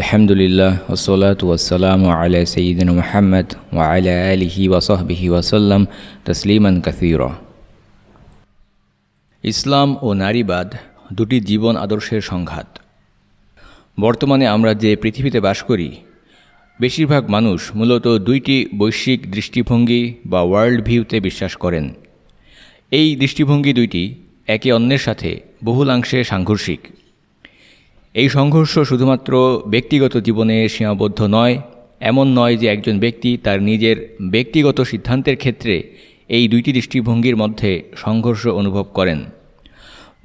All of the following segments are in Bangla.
আলহামদুলিল্লাহ, ওসলাত ওয়াসালাম আলা সঈদিন মোহাম্মদ ওয়ালা আলিহি ওয়াসহবিহি ওয়াসাল্লাম তসলিমান কাসির। ইসলাম ও নারীবাদ দুটি জীবন আদর্শের সংঘাত। বর্তমানে আমরা যে পৃথিবীতে বাস করি, বেশিরভাগ মানুষ মূলত দুইটি বৈশ্বিক দৃষ্টিভঙ্গি বা ওয়ার্ল্ড ভিউতে বিশ্বাস করেন। এই দৃষ্টিভঙ্গি দুইটি একে অন্যের সাথে বহুলাংশে সাংঘর্ষিক। এই সংঘর্ষ শুধুমাত্র ব্যক্তিগত জীবনে সীমাবদ্ধ নয়, এমন নয় যে একজন ব্যক্তি তার নিজের ব্যক্তিগত সিদ্ধান্তের ক্ষেত্রে এই দুইটি দৃষ্টিভঙ্গির মধ্যে সংঘর্ষ অনুভব করেন।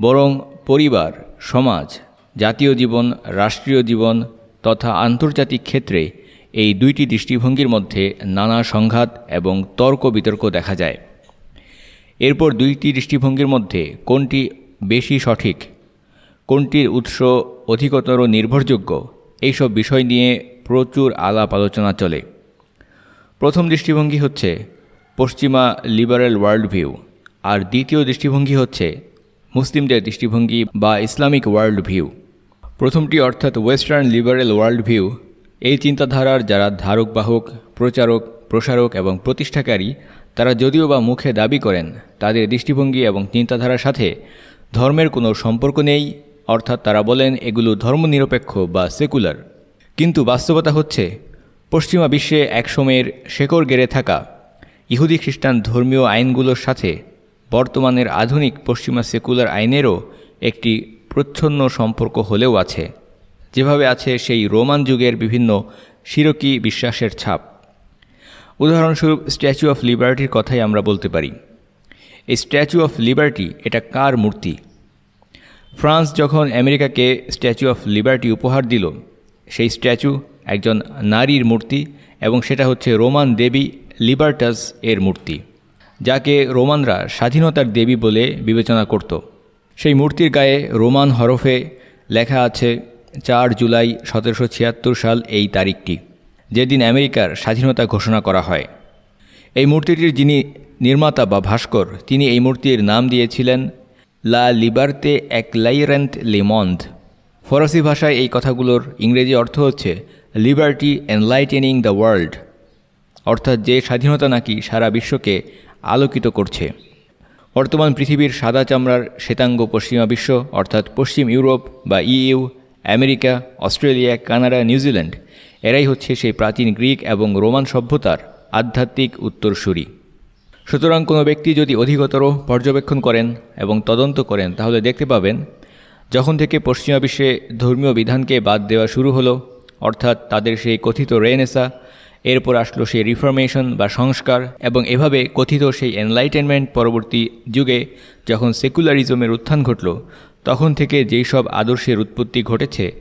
বরং পরিবার, সমাজ, জাতীয় জীবন, রাষ্ট্রীয় জীবন তথা আন্তর্জাতিক ক্ষেত্রে এই দুইটি দৃষ্টিভঙ্গির মধ্যে নানা সংঘাত এবং তর্ক বিতর্ক দেখা যায়। এরপর দুইটি দৃষ্টিভঙ্গির মধ্যে কোনটি বেশি সঠিক, কোনটির উৎস অধিকতর নির্ভরযোগ্য। এইসব বিষয় নিয়ে প্রচুর আলাপ আলোচনা চলে। প্রথম দৃষ্টিভঙ্গি হচ্ছে পশ্চিমা লিবারেল ওয়ার্ল্ড ভিউ। আর দ্বিতীয় দৃষ্টিভঙ্গি হচ্ছে মুসলিমদের দৃষ্টিভঙ্গি বা ইসলামিক ওয়ার্ল্ড ভিউ। প্রথমটি অর্থাৎ ওয়েস্টার্ন লিবারেল ওয়ার্ল্ড ভিউ। এই চিন্তাধারার যারা ধারক বাহক প্রচারক, প্রসারক এবং প্রতিষ্ঠাকারী, তারা যদিও বা মুখে দাবি করেন, তাদের দৃষ্টিভঙ্গি এবং চিন্তাধারার সাথে ধর্মের কোনো সম্পর্ক নেই অর্থাৎ তারা বলেন, এগুলো ধর্মনিরপেক্ষ বা সেকুলার। কিন্তু বাস্তবতা হচ্ছে, পশ্চিমা বিশ্বে একসময়ের শেকড় গেড়ে থাকা ইহুদি খ্রিস্টান ধর্মীয় আইনগুলোর সাথে বর্তমানের আধুনিক পশ্চিমা সেকুলার আইনেরও একটি প্রচ্ছন্ন সম্পর্ক হলেও আছে। যেভাবে আছে সেই রোমান যুগের বিভিন্ন শিরকি বিশ্বাসের ছাপ। উদাহরণস্বরূপ, স্ট্যাচু অফ লিবার্টির কথাই আমরা বলতে পারি। এই স্ট্যাচু অফ লিবার্টি, এটা কার মূর্তি? ফ্রান্স যখন আমেরিকাকে স্ট্যাচু অফ লিবার্টি উপহার দিল, সেই স্ট্যাচু একজন নারীর মূর্তি এবং সেটা হচ্ছে রোমান দেবী লিবার্টাস এর মূর্তি, যাকে রোমানরা স্বাধীনতার দেবী বলে বিবেচনা করত। সেই মূর্তির গায়ে রোমান হরফে লেখা আছে, চার জুলাই সতেরোশো ছিয়াত্তর সাল এই তারিখটি, যেদিন আমেরিকার স্বাধীনতা ঘোষণা করা হয়। এই মূর্তিটির যিনি নির্মাতা বা ভাস্কর, তিনি এই মূর্তির নাম দিয়েছিলেন লা লিবার্তে এক লাইরেন্ট লেমন্দ ফরাসি ভাষায় এই কথাগুলোর ইংরেজি অর্থ হচ্ছে লিবার্টি এনলাইটেনিং দ্য ওয়ার্ল্ড অর্থাৎ যে স্বাধীনতা নাকি সারা বিশ্বকে আলোকিত করছে। বর্তমান পৃথিবীর সাদা চামড়ার শ্বেতাঙ্গ পশ্চিমা বিশ্ব, অর্থাৎ পশ্চিম ইউরোপ বা EU, America, Australia, Canada New Zealand এরাই হচ্ছে সেই প্রাচীন গ্রিক এবং রোমান সভ্যতার আধ্যাত্মিক উত্তরসূরি। সুতরাং কোনো ব্যক্তি যদি অধিকতর পর্যবেক্ষণ করেন এবং তদন্ত করেন, তাহলে দেখতে পাবেন, যখন থেকে পশ্চিমা বিশ্বে ধর্মীয় বিধানকে বাদ দেওয়া শুরু হলো, অর্থাৎ তাদের সেই কথিত রেনেসা, এরপর আসলো সেই রিফরমেশন বা সংস্কার, এবং এভাবে কথিত সেই এনলাইটেনমেন্ট পরবর্তী যুগে যখন সেকুলারিজমের উত্থান ঘটল, তখন থেকে যেই সব আদর্শের উৎপত্তি ঘটেছে,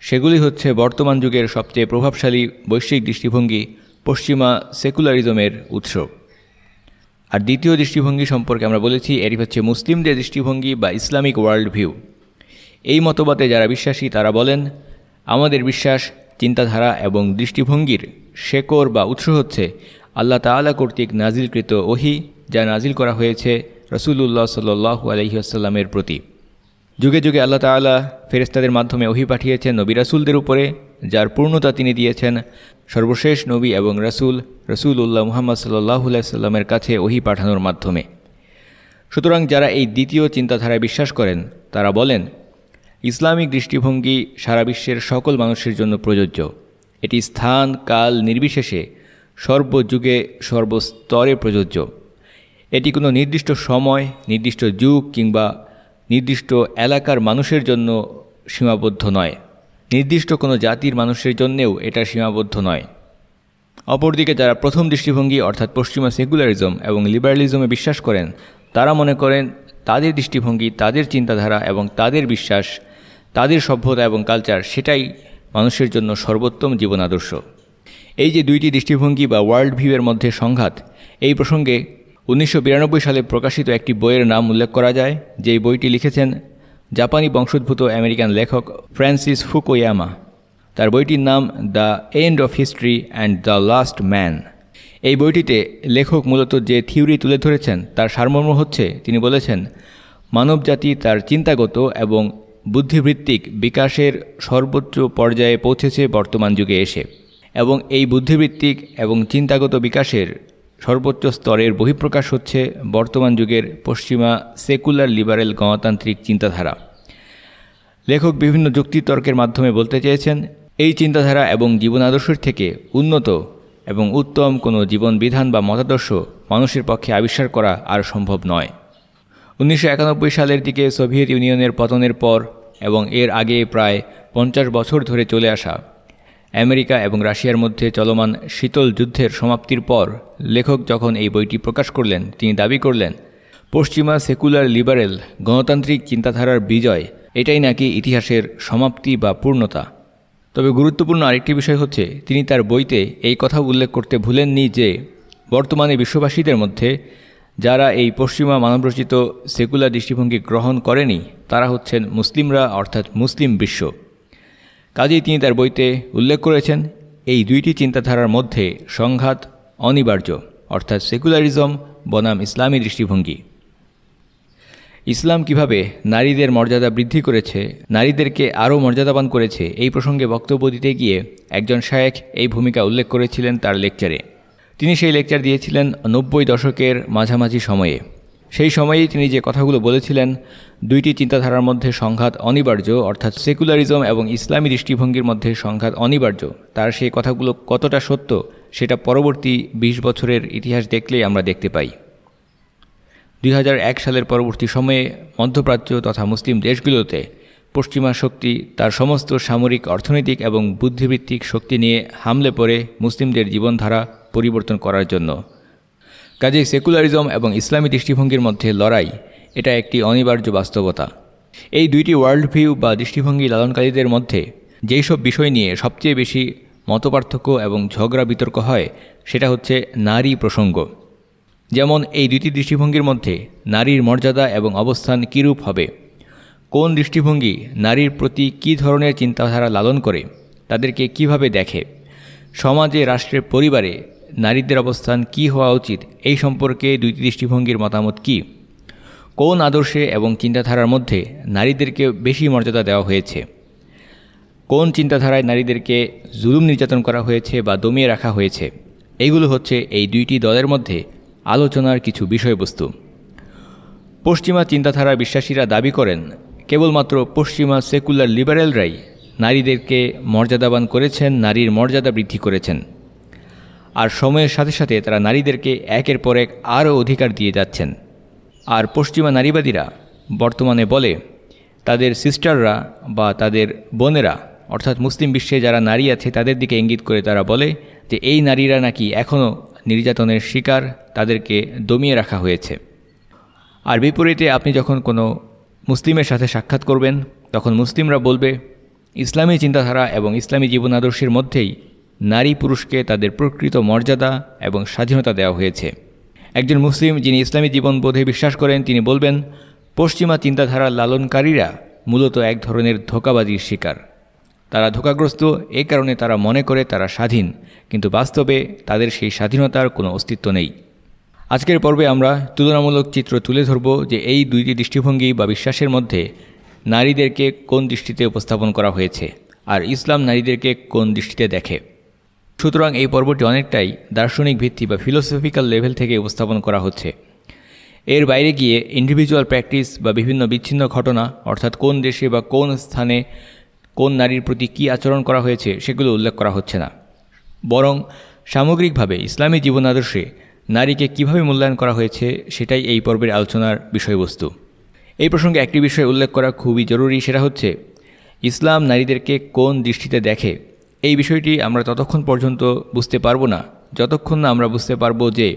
সেগুলি হচ্ছে বর্তমান যুগের সবচেয়ে প্রভাবশালী বৈশ্বিক দৃষ্টিভঙ্গি পশ্চিমা সেকুলারিজমের উৎস। আর দ্বিতীয় দৃষ্টিভঙ্গি সম্পর্কে আমরা বলেছি এটি হচ্ছে মুসলিমদের দৃষ্টিভঙ্গি বা ইসলামিক ওয়ার্ল্ড ভিউ এই মতবাদে যারা বিশ্বাসী, তারা বলেন, আমাদের বিশ্বাস, চিন্তাধারা এবং দৃষ্টিভঙ্গির শেকড় বা উৎস হচ্ছে আল্লাহ তালা কর্তৃক নাজিলকৃত ওহি, যা নাজিল করা হয়েছে রসুল্লাহ সাল্লু আলহিহাস্লামের প্রতি। যুগে যুগে আল্লাহ তালা ফেরেস্তাদের মাধ্যমে ওহি পাঠিয়েছেন নবী রাসুলদের উপরে। যার পূর্ণতা তিনি দিয়েছেন। সর্বশেষ নবী এবং রাসুল রসুল উল্লাহ মুহাম্মদ সাল্লাহ সাল্লামের কাছে ওহি পাঠানোর মাধ্যমে। সুতরাং যারা এই দ্বিতীয় চিন্তাধারায় বিশ্বাস করেন, তারা বলেন, ইসলামিক দৃষ্টিভঙ্গি সারা বিশ্বের সকল মানুষের জন্য প্রযোজ্য। এটি স্থান, কাল নির্বিশেষে সর্বযুগে সর্বস্তরে প্রযোজ্য। এটি কোনো নির্দিষ্ট সময়, নির্দিষ্ট যুগ কিংবা নির্দিষ্ট এলাকার মানুষের জন্য সীমাবদ্ধ নয়। নির্দিষ্ট কোনো জাতির মানুষের জন্যেও এটা সীমাবদ্ধ নয়। অপরদিকে যারা প্রথম দৃষ্টিভঙ্গি, অর্থাৎ পশ্চিমা সেকুলারিজম এবং লিবারালিজমে বিশ্বাস করেন, তারা মনে করেন তাদের দৃষ্টিভঙ্গি, তাদের চিন্তাধারা এবং তাদের বিশ্বাস, তাদের সভ্যতা এবং কালচার সেটাই মানুষের জন্য সর্বোত্তম জীবন আদর্শ এই যে দুইটি দৃষ্টিভঙ্গি বা ওয়ার্ল্ড ভিউয়ের মধ্যে সংঘাত, এই প্রসঙ্গে উনিশশো বিরানব্বই সালে প্রকাশিত একটি বইয়ের নাম উল্লেখ করা যায়, যেই বইটি লিখেছেন জাপানি বংশোদ্ভূত আমেরিকান লেখক ফ্রান্সিস ফুকোয়ামা। তার বইটির নাম the end of history and the last man. এই বইটিতে লেখক মূলত যে থিওরি তুলে ধরেছেন, তার সারমর্ম হচ্ছে, তিনি বলেছেন, মানবজাতি তার চিন্তাগত এবং বুদ্ধিবৃত্তিক বিকাশের সর্বোচ্চ পর্যায়ে পৌঁছেছে বর্তমান যুগে এসে। এবং এই বুদ্ধিবৃত্তিক এবং চিন্তাগত বিকাশের সর্বোচ্চ স্তরের বহিঃপ্রকাশ হচ্ছে বর্তমান যুগের পশ্চিমা সেকুলার লিবারেল গণতান্ত্রিক চিন্তাধারা। লেখক বিভিন্ন যুক্তিতর্কের মাধ্যমে বলতে চেয়েছেন, এই চিন্তাধারা এবং জীবন আদর্শের থেকে উন্নত এবং উত্তম কোনো জীবন বিধান বা মতাদর্শ মানুষের পক্ষে আবিষ্কার করা আর সম্ভব নয়। উনিশশো সালের দিকে সোভিয়েত ইউনিয়নের পতনের পর এবং এর আগে প্রায় পঞ্চাশ বছর ধরে চলে আসা আমেরিকা এবং রাশিয়ার মধ্যে চলমান শীতল যুদ্ধের সমাপ্তির পর লেখক যখন এই বইটি প্রকাশ করলেন, তিনি দাবি করলেন, পশ্চিমা সেকুলার লিবারেল গণতান্ত্রিক চিন্তাধারার বিজয়, এটাই নাকি ইতিহাসের সমাপ্তি বা পূর্ণতা? তবে গুরুত্বপূর্ণ আরেকটি বিষয় হচ্ছে, তিনি তার বইতে এই কথা উল্লেখ করতে ভুলেননি যে, বর্তমানে বিশ্ববাসীদের মধ্যে যারা এই পশ্চিমা মানবরচিত সেকুলার দৃষ্টিভঙ্গি গ্রহণ করেনি, তারা হচ্ছেন মুসলিমরা, অর্থাৎ মুসলিম বিশ্ব। কাজেই তিনি তার বইতে উল্লেখ করেছেন, এই দুইটি চিন্তাধারার মধ্যে সংঘাত অনিবার্য, অর্থাৎ সেকুলারিজম বনাম ইসলামী দৃষ্টিভঙ্গি। ইসলাম কীভাবে নারীদের মর্যাদা বৃদ্ধি করেছে, নারীদেরকে আরও মর্যাদাবান করেছে, এই প্রসঙ্গে বক্তব্য দিতে গিয়ে একজন শায়েক এই ভূমিকা উল্লেখ করেছিলেন তার লেকচারে। তিনি সেই লেকচার দিয়েছিলেন নব্বই দশকের মাঝামাঝি সময়ে। সেই সময়েই তিনি যে কথাগুলো বলেছিলেন, দুইটি চিন্তাধারার মধ্যে সংঘাত অনিবার্য, অর্থাৎ সেকুলারিজম এবং ইসলামী দৃষ্টিভঙ্গির মধ্যে সংঘাত অনিবার্য, তার সেই কথাগুলো কতটা সত্য, সেটা পরবর্তী ২০ বছরের ইতিহাস দেখলেই আমরা দেখতে পাই। দুই হাজার এক সালের পরবর্তী সময়ে মধ্যপ্রাচ্য তথা মুসলিম দেশগুলোতে পশ্চিমা শক্তি তার সমস্ত সামরিক, অর্থনৈতিক এবং বুদ্ধিভিত্তিক শক্তি নিয়ে হামলে পড়ে মুসলিমদের জীবনধারা পরিবর্তন করার জন্য। কাজেই সেকুলারিজম এবং ইসলামী দৃষ্টিভঙ্গির মধ্যে লড়াই, এটা একটি অনিবার্য বাস্তবতা। এই দুইটি ওয়ার্ল্ড ভিউ বা দৃষ্টিভঙ্গি লালনকারীদের মধ্যে যেই সব বিষয় নিয়ে সবচেয়ে বেশি মতপার্থক্য এবং ঝগড়া বিতর্ক হয়, সেটা হচ্ছে নারী প্রসঙ্গ। যেমন এই দুইটি দৃষ্টিভঙ্গির মধ্যে নারীর মর্যাদা এবং অবস্থান কীরূপ হবে? কোন দৃষ্টিভঙ্গি নারীর প্রতি কী ধরনের চিন্তাধারা লালন করে, তাদেরকে কীভাবে দেখে? সমাজে, রাষ্ট্রের পরিবারে নারীদের অবস্থান কি হওয়া উচিত? এই সম্পর্কে দুইটি দৃষ্টিভঙ্গির মতামত কি? কোন আদর্শে এবং চিন্তাধারার মধ্যে নারীদেরকে বেশি মর্যাদা দেওয়া হয়েছে? কোন চিন্তাধারায় নারীদেরকে জুলুম নির্যাতন করা হয়েছে বা দমিয়ে রাখা হয়েছে? এইগুলো হচ্ছে এই দুইটি দলের মধ্যে আলোচনার কিছু বিষয়বস্তু। পশ্চিমা চিন্তাধারা বিশ্বাসীরা দাবি করেন, কেবলমাত্র পশ্চিমা সেকুলার লিবারেলরাই নারীদেরকে মর্যাদাবান করেছেন, নারীর মর্যাদা বৃদ্ধি করেছেন। আর সময়ের সাথে সাথে তারা নারীদেরকে একের পর এক আরও অধিকার দিয়ে যাচ্ছেন। আর পশ্চিমা নারীবাদীরা বর্তমানে বলে, তাদের সিস্টাররা বা তাদের বোনেরা, অর্থাৎ মুসলিম বিশ্বে যারা নারী আছে, তাদের দিকে ইঙ্গিত করে তারা বলে যে, এই নারীরা নাকি এখনও নির্যাতনের শিকার, তাদেরকে দমিয়ে রাখা হয়েছে। আর বিপরীতে আপনি যখন কোনো মুসলিমের সাথে সাক্ষাৎ করবেন, তখন মুসলিমরা বলবে, ইসলামী চিন্তাধারা এবং ইসলামী জীবন আদর্শের মধ্যেই নারী পুরুষকে তাদের প্রকৃত মর্যাদা এবং স্বাধীনতা দেওয়া হয়েছে। একজন মুসলিম যিনি ইসলামী জীবনবোধে বিশ্বাস করেন, তিনি বলবেন, পশ্চিমা চিন্তাধারার লালনকারীরা মূলত এক ধরনের ধোকাবাজির শিকার। তারা ধোকাগ্রস্ত, এ কারণে তারা মনে করে তারা স্বাধীন, কিন্তু বাস্তবে তাদের সেই স্বাধীনতার কোনো অস্তিত্ব নেই। আজকের পর্বে আমরা তুলনামূলক চিত্র তুলে ধরব যে এই দুইটি দৃষ্টিভঙ্গি বা বিশ্বাসের মধ্যে নারীদেরকে কোন দৃষ্টিতে উপস্থাপন করা হয়েছে, আর ইসলাম নারীদেরকে কোন দৃষ্টিতে দেখে। সুতরাং এই পর্বটি অনেকটাই দার্শনিক ভিত্তি বা ফিলোসফিক্যাল লেভেল থেকে উপস্থাপন করা হচ্ছে। এর বাইরে গিয়ে ইন্ডিভিজুয়াল প্র্যাকটিস বা বিভিন্ন বিচ্ছিন্ন ঘটনা, অর্থাৎ কোন দেশে বা কোন স্থানে কোন নারীর প্রতি কী আচরণ করা হয়েছে, সেগুলো উল্লেখ করা হচ্ছে না। বরং সামগ্রিকভাবে ইসলামী জীবন আদর্শে নারীকে কীভাবে মূল্যায়ন করা হয়েছে, সেটাই এই পর্বের আলোচনার বিষয়বস্তু। এই প্রসঙ্গে একটি বিষয় উল্লেখ করা খুবই জরুরি, সেটা হচ্ছে, ইসলাম নারীদেরকে কোন দৃষ্টিতে দেখে? এই বিষয়টি আমরা ততক্ষণ পর্যন্ত বুঝতে পারব না। যতক্ষণ না আমরা বুঝতে পারব যে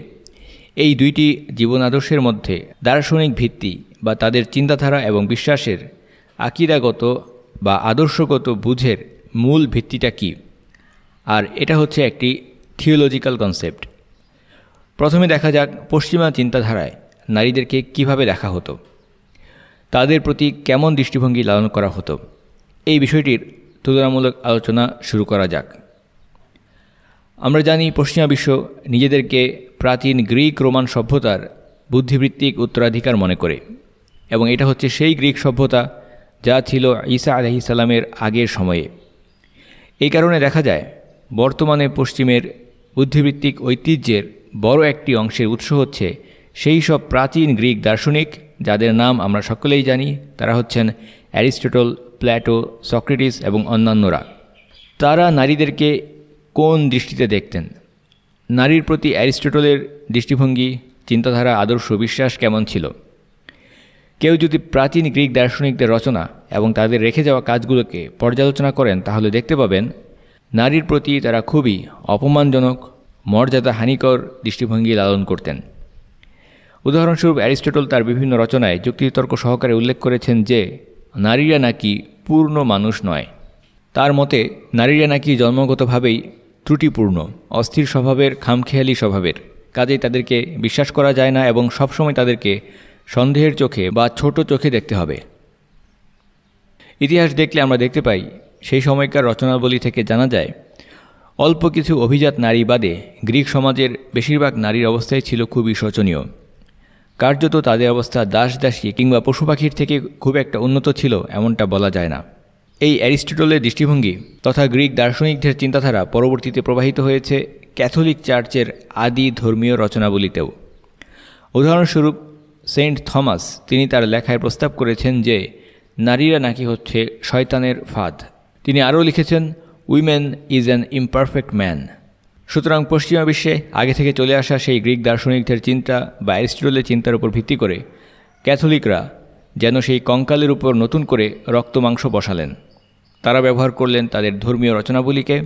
এই দুইটি জীবন আদর্শের মধ্যে দার্শনিক ভিত্তি বা তাদের চিন্তাধারা এবং বিশ্বাসের আকিদাগত বা আদর্শগত বুঝের মূল ভিত্তিটা কি? আর এটা হচ্ছে একটি থিওলজিক্যাল কনসেপ্ট। প্রথমে দেখা যাক পশ্চিমা চিন্তাধারায় নারীদেরকে কীভাবে দেখা হতো। তাদের প্রতি কেমন দৃষ্টিভঙ্গি লালন করা হতো? এই বিষয়টির তুলনামূলক আলোচনা শুরু করা যাক। আমরা জানি পশ্চিমা বিশ্ব নিজেদেরকে প্রাচীন গ্রিক রোমান সভ্যতার বুদ্ধিবৃত্তিক উত্তরাধিকার মনে করে এবং এটা হচ্ছে সেই গ্রিক সভ্যতা যা ছিল ঈসা আলহি সালামের আগের সময়ে। এই কারণে দেখা যায়, বর্তমানে পশ্চিমের বুদ্ধিবৃত্তিক ঐতিহ্যের বড় একটি অংশের উৎস হচ্ছে সেই সব প্রাচীন গ্রিক দার্শনিক যাদের নাম আমরা সকলেই জানি, তারা হচ্ছেন অ্যারিস্টটল প্ল্যাটো সক্রেটিস এবং অন্যান্যরা। তারা নারীদেরকে কোন দৃষ্টিতে দেখতেন? নারীর প্রতি অ্যারিস্টটলের দৃষ্টিভঙ্গি, চিন্তাধারা, আদর্শ, বিশ্বাস কেমন ছিল? কেউ যদি প্রাচীন গ্রিক দার্শনিকদের রচনা এবং তাদের রেখে যাওয়া কাজগুলোকে পর্যালোচনা করেন, তাহলে দেখতে পাবেন, নারীর প্রতি তারা খুবই অপমানজনক, মর্যাদা হানিকর দৃষ্টিভঙ্গি লালন করতেন। উদাহরণস্বরূপ অ্যারিস্টটল তার বিভিন্ন রচনায় যুক্তিতর্ক সহকারে উল্লেখ করেছেন যে নারীরা নাকি পূর্ণ মানুষ নয়। তার মতে, নারীরা নাকি জন্মগতভাবেই ত্রুটিপূর্ণ, অস্থির স্বভাবের, খামখেয়ালি স্বভাবের। কাজেই তাদেরকে বিশ্বাস করা যায় না এবং সবসময় তাদেরকে সন্দেহের চোখে বা ছোট চোখে দেখতে হবে। ইতিহাস দেখলে আমরা দেখতে পাই, সেই সময়কার রচনাবলী থেকে জানা যায়, অল্প কিছু অভিজাত নারী বাদে গ্রিক সমাজের বেশিরভাগ নারীর অবস্থাই ছিল খুবই শোচনীয়। কার্যত তাদের অবস্থা দাস দাসী কিংবা পশু পাখির থেকে খুব একটা উন্নত ছিল এমনটা বলা যায় না। এই অ্যারিস্টোটলের দৃষ্টিভঙ্গি তথা গ্রিক দার্শনিকদের চিন্তাধারা পরবর্তীতে প্রবাহিত হয়েছে ক্যাথলিক চার্চের আদি ধর্মীয় রচনাবলিতেও। উদাহরণস্বরূপ সেন্ট থমাস, তিনি তার লেখায় প্রস্তাব করেছেন যে, নারীরা নাকি হচ্ছে শয়তানের ফাঁদ। তিনি আরও লিখেছেন, women is an imperfect man. সুতরাং পশ্চিমা বিশ্বে আগে থেকে চলে আসা সেই গ্রিক দার্শনিকদের চিন্তা বা অ্যারিস্টলের চিন্তার উপর ভিত্তি করে ক্যাথলিকরা যেন সেই কঙ্কালের উপর নতুন করে রক্ত মাংস বসালেন। তারা ব্যবহার করলেন তাদের ধর্মীয় রচনাবলীকে।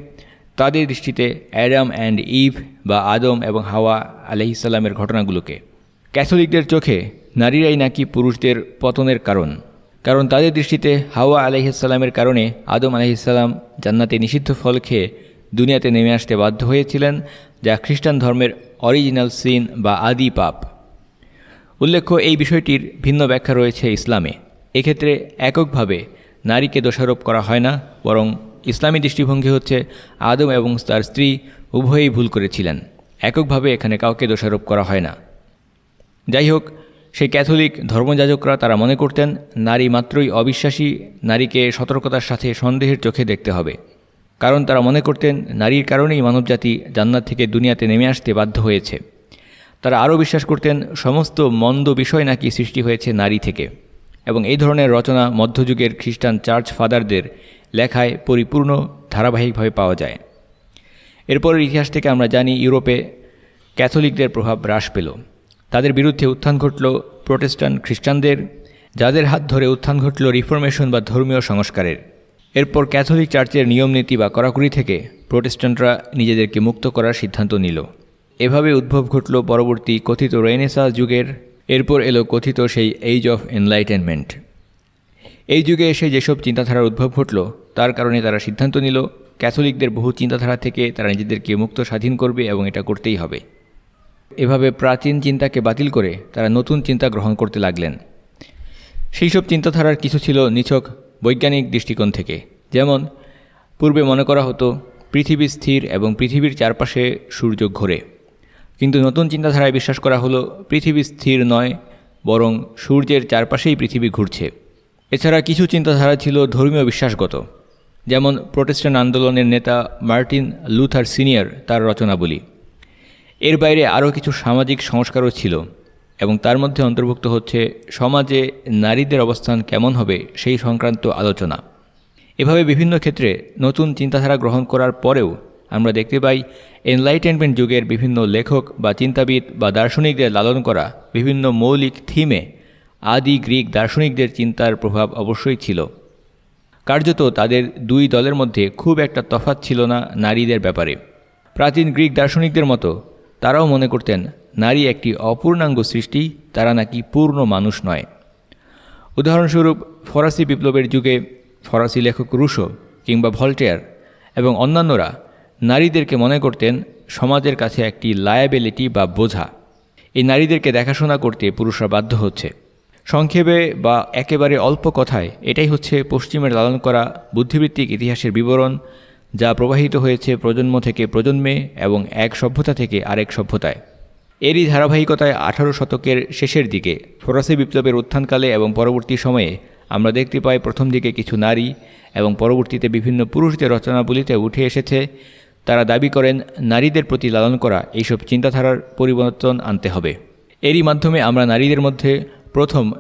তাদের দৃষ্টিতে অ্যাডাম অ্যান্ড ইভ বা আদম এবং হাওয়া আলহিসাল্লামের ঘটনাগুলোকে। ক্যাথলিকদের চোখে নারীরাই নাকি পুরুষদের পতনের কারণ। কারণ তাদের দৃষ্টিতে হাওয়া আলহিসাল্লামের কারণে আদম আলহিসাল্লাম জান্নাতে নিষিদ্ধ ফল খেয়ে দুনিয়াতে নেমে আসতে বাধ্য হয়েছিলেন, যা খ্রিস্টান ধর্মের অরিজিনাল সিন বা আদি পাপ। উল্লেখ্য, এই বিষয়টির ভিন্ন ব্যাখ্যা রয়েছে ইসলামে। এক্ষেত্রে এককভাবে নারীকে দোষারোপ করা হয় না, বরং ইসলামী দৃষ্টিভঙ্গি হচ্ছে আদম এবং তার স্ত্রী উভয়েই ভুল করেছিলেন। এককভাবে এখানে কাউকে দোষারোপ করা হয় না। যাই হোক, সেই ক্যাথলিক ধর্মযাজকরা তারা মনে করতেন, নারী মাত্রই অবিশ্বাসী, নারীকে সতর্কতার সাথে সন্দেহের চোখে দেখতে হবে। কারণ তারা মনে করতেন নারীর কারণেই মানবজাতি জান্নাত থেকে দুনিয়াতে নেমে আসতে বাধ্য হয়েছে। তারা আরও বিশ্বাস করতেন, সমস্ত মন্দ বিষয় নাকি সৃষ্টি হয়েছে নারী থেকে। এবং এই ধরনের রচনা মধ্যযুগের খ্রিস্টান চার্চ ফাদারদের লেখায় পরিপূর্ণ, ধারাবাহিকভাবে পাওয়া যায়। এরপরের ইতিহাস থেকে আমরা জানি, ইউরোপে ক্যাথলিকদের প্রভাব হ্রাস পেল। তাদের বিরুদ্ধে উত্থান ঘটল প্রোটেস্টান্ট খ্রিস্টানদের, যাদের হাত ধরে উত্থান ঘটল রিফরমেশন বা ধর্মীয় সংস্কারের। এরপর ক্যাথলিক চার্চের নিয়মনীতি বা কড়াকড়ি থেকে প্রোটেস্ট্যান্টরা নিজেদেরকে মুক্ত করার সিদ্ধান্ত নিল। এভাবে উদ্ভব ঘটল পরবর্তী কথিত রেনেসা যুগের, এরপর এলো কথিত সেই এইজ অফ এনলাইটেনমেন্ট এই যুগে এসে যেসব চিন্তাধারার উদ্ভব ঘটল, তার কারণে তারা সিদ্ধান্ত নিল, ক্যাথলিকদের বহু চিন্তাধারা থেকে তারা নিজেদেরকে মুক্ত স্বাধীন করবে এবং এটা করতেই হবে। এভাবে প্রাচীন চিন্তাকে বাতিল করে তারা নতুন চিন্তা গ্রহণ করতে লাগলেন। সেই সব চিন্তাধারার কিছু ছিল নিছক বৈজ্ঞানিক দৃষ্টিকোণ থেকে। যেমন, পূর্বে মনে করা হতো, পৃথিবী স্থির এবং পৃথিবীর চারপাশে সূর্য ঘোরে। কিন্তু নতুন চিন্তাধারায় বিশ্বাস করা হলো, পৃথিবী স্থির নয়, বরং সূর্যের চারপাশেই পৃথিবী ঘুরছে। এছাড়া কিছু চিন্তাধারা ছিল ধর্মীয় বিশ্বাসগত। যেমন প্রোটেস্ট্যান্ট আন্দোলনের নেতা মার্টিন লুথার সিনিয়র তার রচনাবলী। এর বাইরে আরও কিছু সামাজিক সংস্কারও ছিল। এবং তার মধ্যে অন্তর্ভুক্ত হচ্ছে সমাজে নারীদের অবস্থান কেমন হবে সেই সংক্রান্ত আলোচনা। এভাবে বিভিন্ন ক্ষেত্রে নতুন চিন্তাধারা গ্রহণ করার পরেও আমরা দেখতে পাই এনলাইটেনমেন্ট যুগের বিভিন্ন লেখক বা চিন্তাবিদ বা দার্শনিকদের লালন করা বিভিন্ন মৌলিক থিমে আদি গ্রিক দার্শনিকদের চিন্তার প্রভাব অবশ্যই ছিল। কার্যত তাদের দুই দলের মধ্যে খুব একটা তফাত ছিল না নারীদের ব্যাপারে। প্রাচীন গ্রিক দার্শনিকদের মতো তারাও মনে করতেন নারী একটি অপূর্ণাঙ্গ সৃষ্টি, তারা নাকি পূর্ণ মানুষ নয়। উদাহরণস্বরূপ ফরাসি বিপ্লবের যুগে ফরাসি লেখক রুশো কিংবা ভল্টেয়ার এবং অন্যান্যরা নারীদেরকে মনে করতেন সমাজের কাছে একটি লায়াবিলিটি বা বোঝা। এই নারীদেরকে দেখাশোনা করতে পুরুষরা বাধ্য হচ্ছে। সংক্ষেপে বা একেবারে অল্প কথায়, এটাই হচ্ছে পশ্চিমের লালন করা বুদ্ধিবৃত্তিক ইতিহাসের বিবরণ, যা প্রবাহিত হয়েছে প্রজন্ম থেকে প্রজন্মে এবং এক সভ্যতা থেকে আরেক সভ্যতায়। এরই ধারাবাহিকতায় আঠারো শতকের শেষের দিকে ফরাসি বিপ্লবের উত্থানকালে এবং পরবর্তী সময়ে আমরা দেখতে পাই প্রথম দিকে কিছু নারী এবং পরবর্তীতে বিভিন্ন পুরুষদের রচনাবলিতে উঠে এসেছে। তারা দাবি করেন, নারীদের প্রতি লালন করা এইসব চিন্তাধারার পরিবর্তন আনতে হবে। এরই মাধ্যমে আমরা নারীদের মধ্যে প্রথম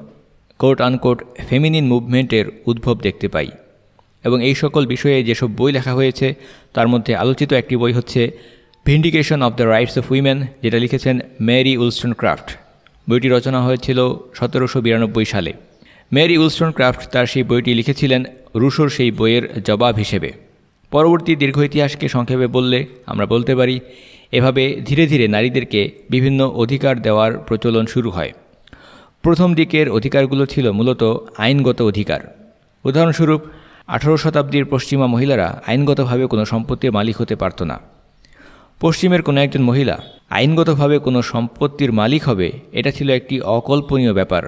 কোর্ট আনকোট ফেমিনিন মুভমেন্টের উদ্ভব দেখতে পাই। এবং এই সকল বিষয়ে যেসব বই লেখা হয়েছে, তার মধ্যে আলোচিত একটি বই হচ্ছে vindication of the rights of women যেটা লিখেছেন ম্যারি উলস্টন ক্রাফট বইটি রচনা হয়েছিল সতেরোশো বিরানব্বই সালে। মেরি উলস্টন ক্রাফট তার সেই বইটি লিখেছিলেন রুশোর সেই বইয়ের জবাব হিসেবে। পরবর্তী দীর্ঘ ইতিহাসকে সংক্ষেপে বললে আমরা বলতে পারি, এভাবে ধীরে ধীরে নারীদেরকে বিভিন্ন অধিকার দেওয়ার প্রচলন শুরু হয়। প্রথম দিকের অধিকারগুলো ছিল মূলত আইনগত অধিকার। উদাহরণস্বরূপ, আঠারো শতাব্দীর পশ্চিমা মহিলারা আইনগতভাবে কোনো সম্পত্তির মালিক হতে পারত না। পশ্চিমের কোনো একজন মহিলা, আইনগতভাবে কোনো সম্পত্তির মালিক হবে, এটা ছিল একটি অকল্পনীয় ব্যাপার।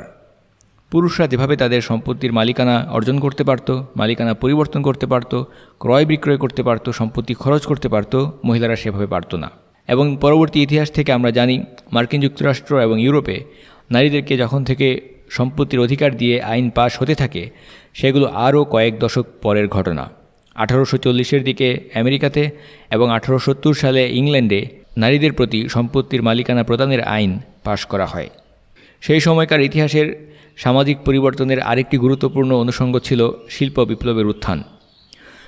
পুরুষরা যেভাবে তাদের সম্পত্তির মালিকানা অর্জন করতে পারত, মালিকানা পরিবর্তন করতে পারত, ক্রয় বিক্রয় করতে পারত, সম্পত্তি খরচ করতে পারত, মহিলারা সেভাবে পারত না। এবং পরবর্তী ইতিহাস থেকে আমরা জানি, মার্কিন যুক্তরাষ্ট্র এবং ইউরোপে নারীদেরকে যখন থেকে সম্পত্তির অধিকার দিয়ে আইন পাশ হতে থাকে, সেগুলো আরও কয়েক দশক পরের ঘটনা। আঠারোশো চল্লিশের দিকে আমেরিকাতে এবং আঠারোশো সালে ইংল্যান্ডে নারীদের প্রতি সম্পত্তির মালিকানা প্রদানের আইন পাশ করা হয়। সেই সময়কার ইতিহাসের সামাজিক পরিবর্তনের আরেকটি গুরুত্বপূর্ণ অনুষঙ্গ ছিল শিল্প বিপ্লবের উত্থান।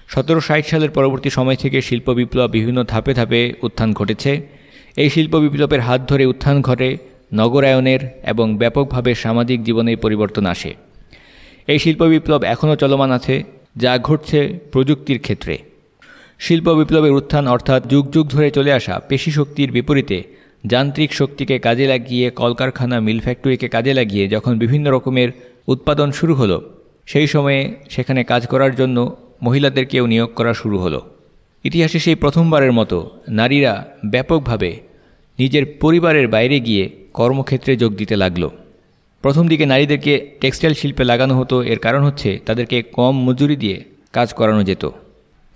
সতেরো ষাট সালের পরবর্তী সময় থেকে শিল্প বিপ্লব বিভিন্ন ধাপে ধাপে উত্থান ঘটেছে। এই শিল্প বিপ্লবের হাত ধরে উত্থান ঘটে নগরায়নের এবং ব্যাপকভাবে সামাজিক জীবনে পরিবর্তন আসে। এই শিল্প বিপ্লব এখনও চলমান আছে। যা ঘটছে প্রযুক্তির ক্ষেত্রে। শিল্প বিপ্লবের উত্থান অর্থাৎ যুগ যুগ ধরে চলে আসা পেশি শক্তির বিপরীতে যান্ত্রিক শক্তিকে কাজে লাগিয়ে কলকারখানা, মিল ফ্যাক্টরিকে কাজে লাগিয়ে যখন বিভিন্ন রকমের উৎপাদন শুরু হলো, সেই সময়ে সেখানে কাজ করার জন্য মহিলাদেরকেও নিয়োগ করা শুরু হলো। ইতিহাসে সেই প্রথমবারের মতো নারীরা ব্যাপকভাবে নিজের পরিবারের বাইরে গিয়ে কর্মক্ষেত্রে যোগ দিতে লাগল। প্রথম দিকে নারীদেরকে টেক্সটাইল শিল্পে লাগানো হতো। এর কারণ হচ্ছে তাদেরকে কম মজুরি দিয়ে কাজ করানো যেত।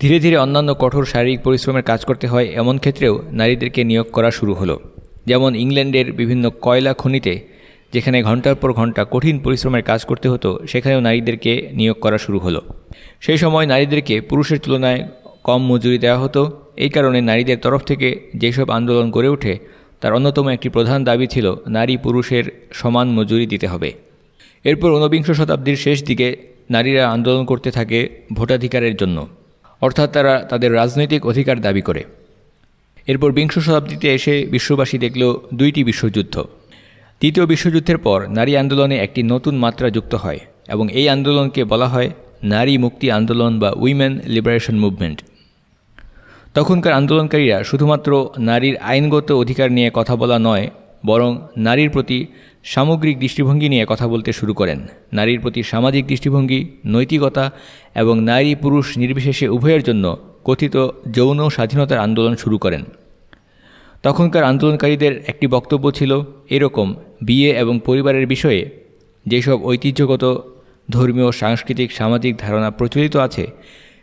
ধীরে ধীরে অন্যান্য কঠোর শারীরিক পরিশ্রমের কাজ করতে হয়। এমন ক্ষেত্রেও নারীদেরকে নিয়োগ করা শুরু হলো। যেমন ইংল্যান্ডের বিভিন্ন কয়লা খনিতে, যেখানে ঘণ্টার পর ঘণ্টা কঠিন পরিশ্রমের কাজ করতে হতো, সেখানেও নারীদেরকে নিয়োগ করা শুরু হলো। সেই সময় নারীদেরকে পুরুষের তুলনায় কম মজুরি দেওয়া হতো। এই কারণে নারীদের তরফ থেকে যেসব আন্দোলন গড়ে ওঠে তার অন্যতম একটি প্রধান দাবি ছিল, নারী পুরুষের সমান মজুরি দিতে হবে। এরপর ঊনবিংশ শতাব্দীর শেষ দিকে নারীরা আন্দোলন করতে থাকে ভোটাধিকারের জন্য, অর্থাৎ তারা তাদের রাজনৈতিক অধিকার দাবি করে। এরপর বিংশ শতাব্দীতে এসে বিশ্ববাসী দেখল দুইটি বিশ্বযুদ্ধ। দ্বিতীয় বিশ্বযুদ্ধের পর নারী আন্দোলনে একটি নতুন মাত্রা যুক্ত হয় এবং এই আন্দোলনকে বলা হয় নারী মুক্তি আন্দোলন বা উইমেন লিবারেশন মুভমেন্ট। তখনকার আন্দোলনকারীরা শুধুমাত্র নারীর আইনগত অধিকার নিয়ে কথা বলা নয়, বরং নারীর প্রতি সামগ্রিক দৃষ্টিভঙ্গি নিয়ে কথা বলতে শুরু করেন। নারীর প্রতি সামাজিক দৃষ্টিভঙ্গি, নৈতিকতা এবং নারী পুরুষ নির্বিশেষে উভয়ের জন্য কথিত যৌন স্বাধীনতার আন্দোলন শুরু করেন। তখনকার আন্দোলনকারীদের একটি বক্তব্য ছিল, এরকম বিয়ে এবং পরিবারের বিষয়ে যেসব ঐতিহ্যগত, ধর্মীয়, সাংস্কৃতিক, সামাজিক ধারণা প্রচলিত আছে,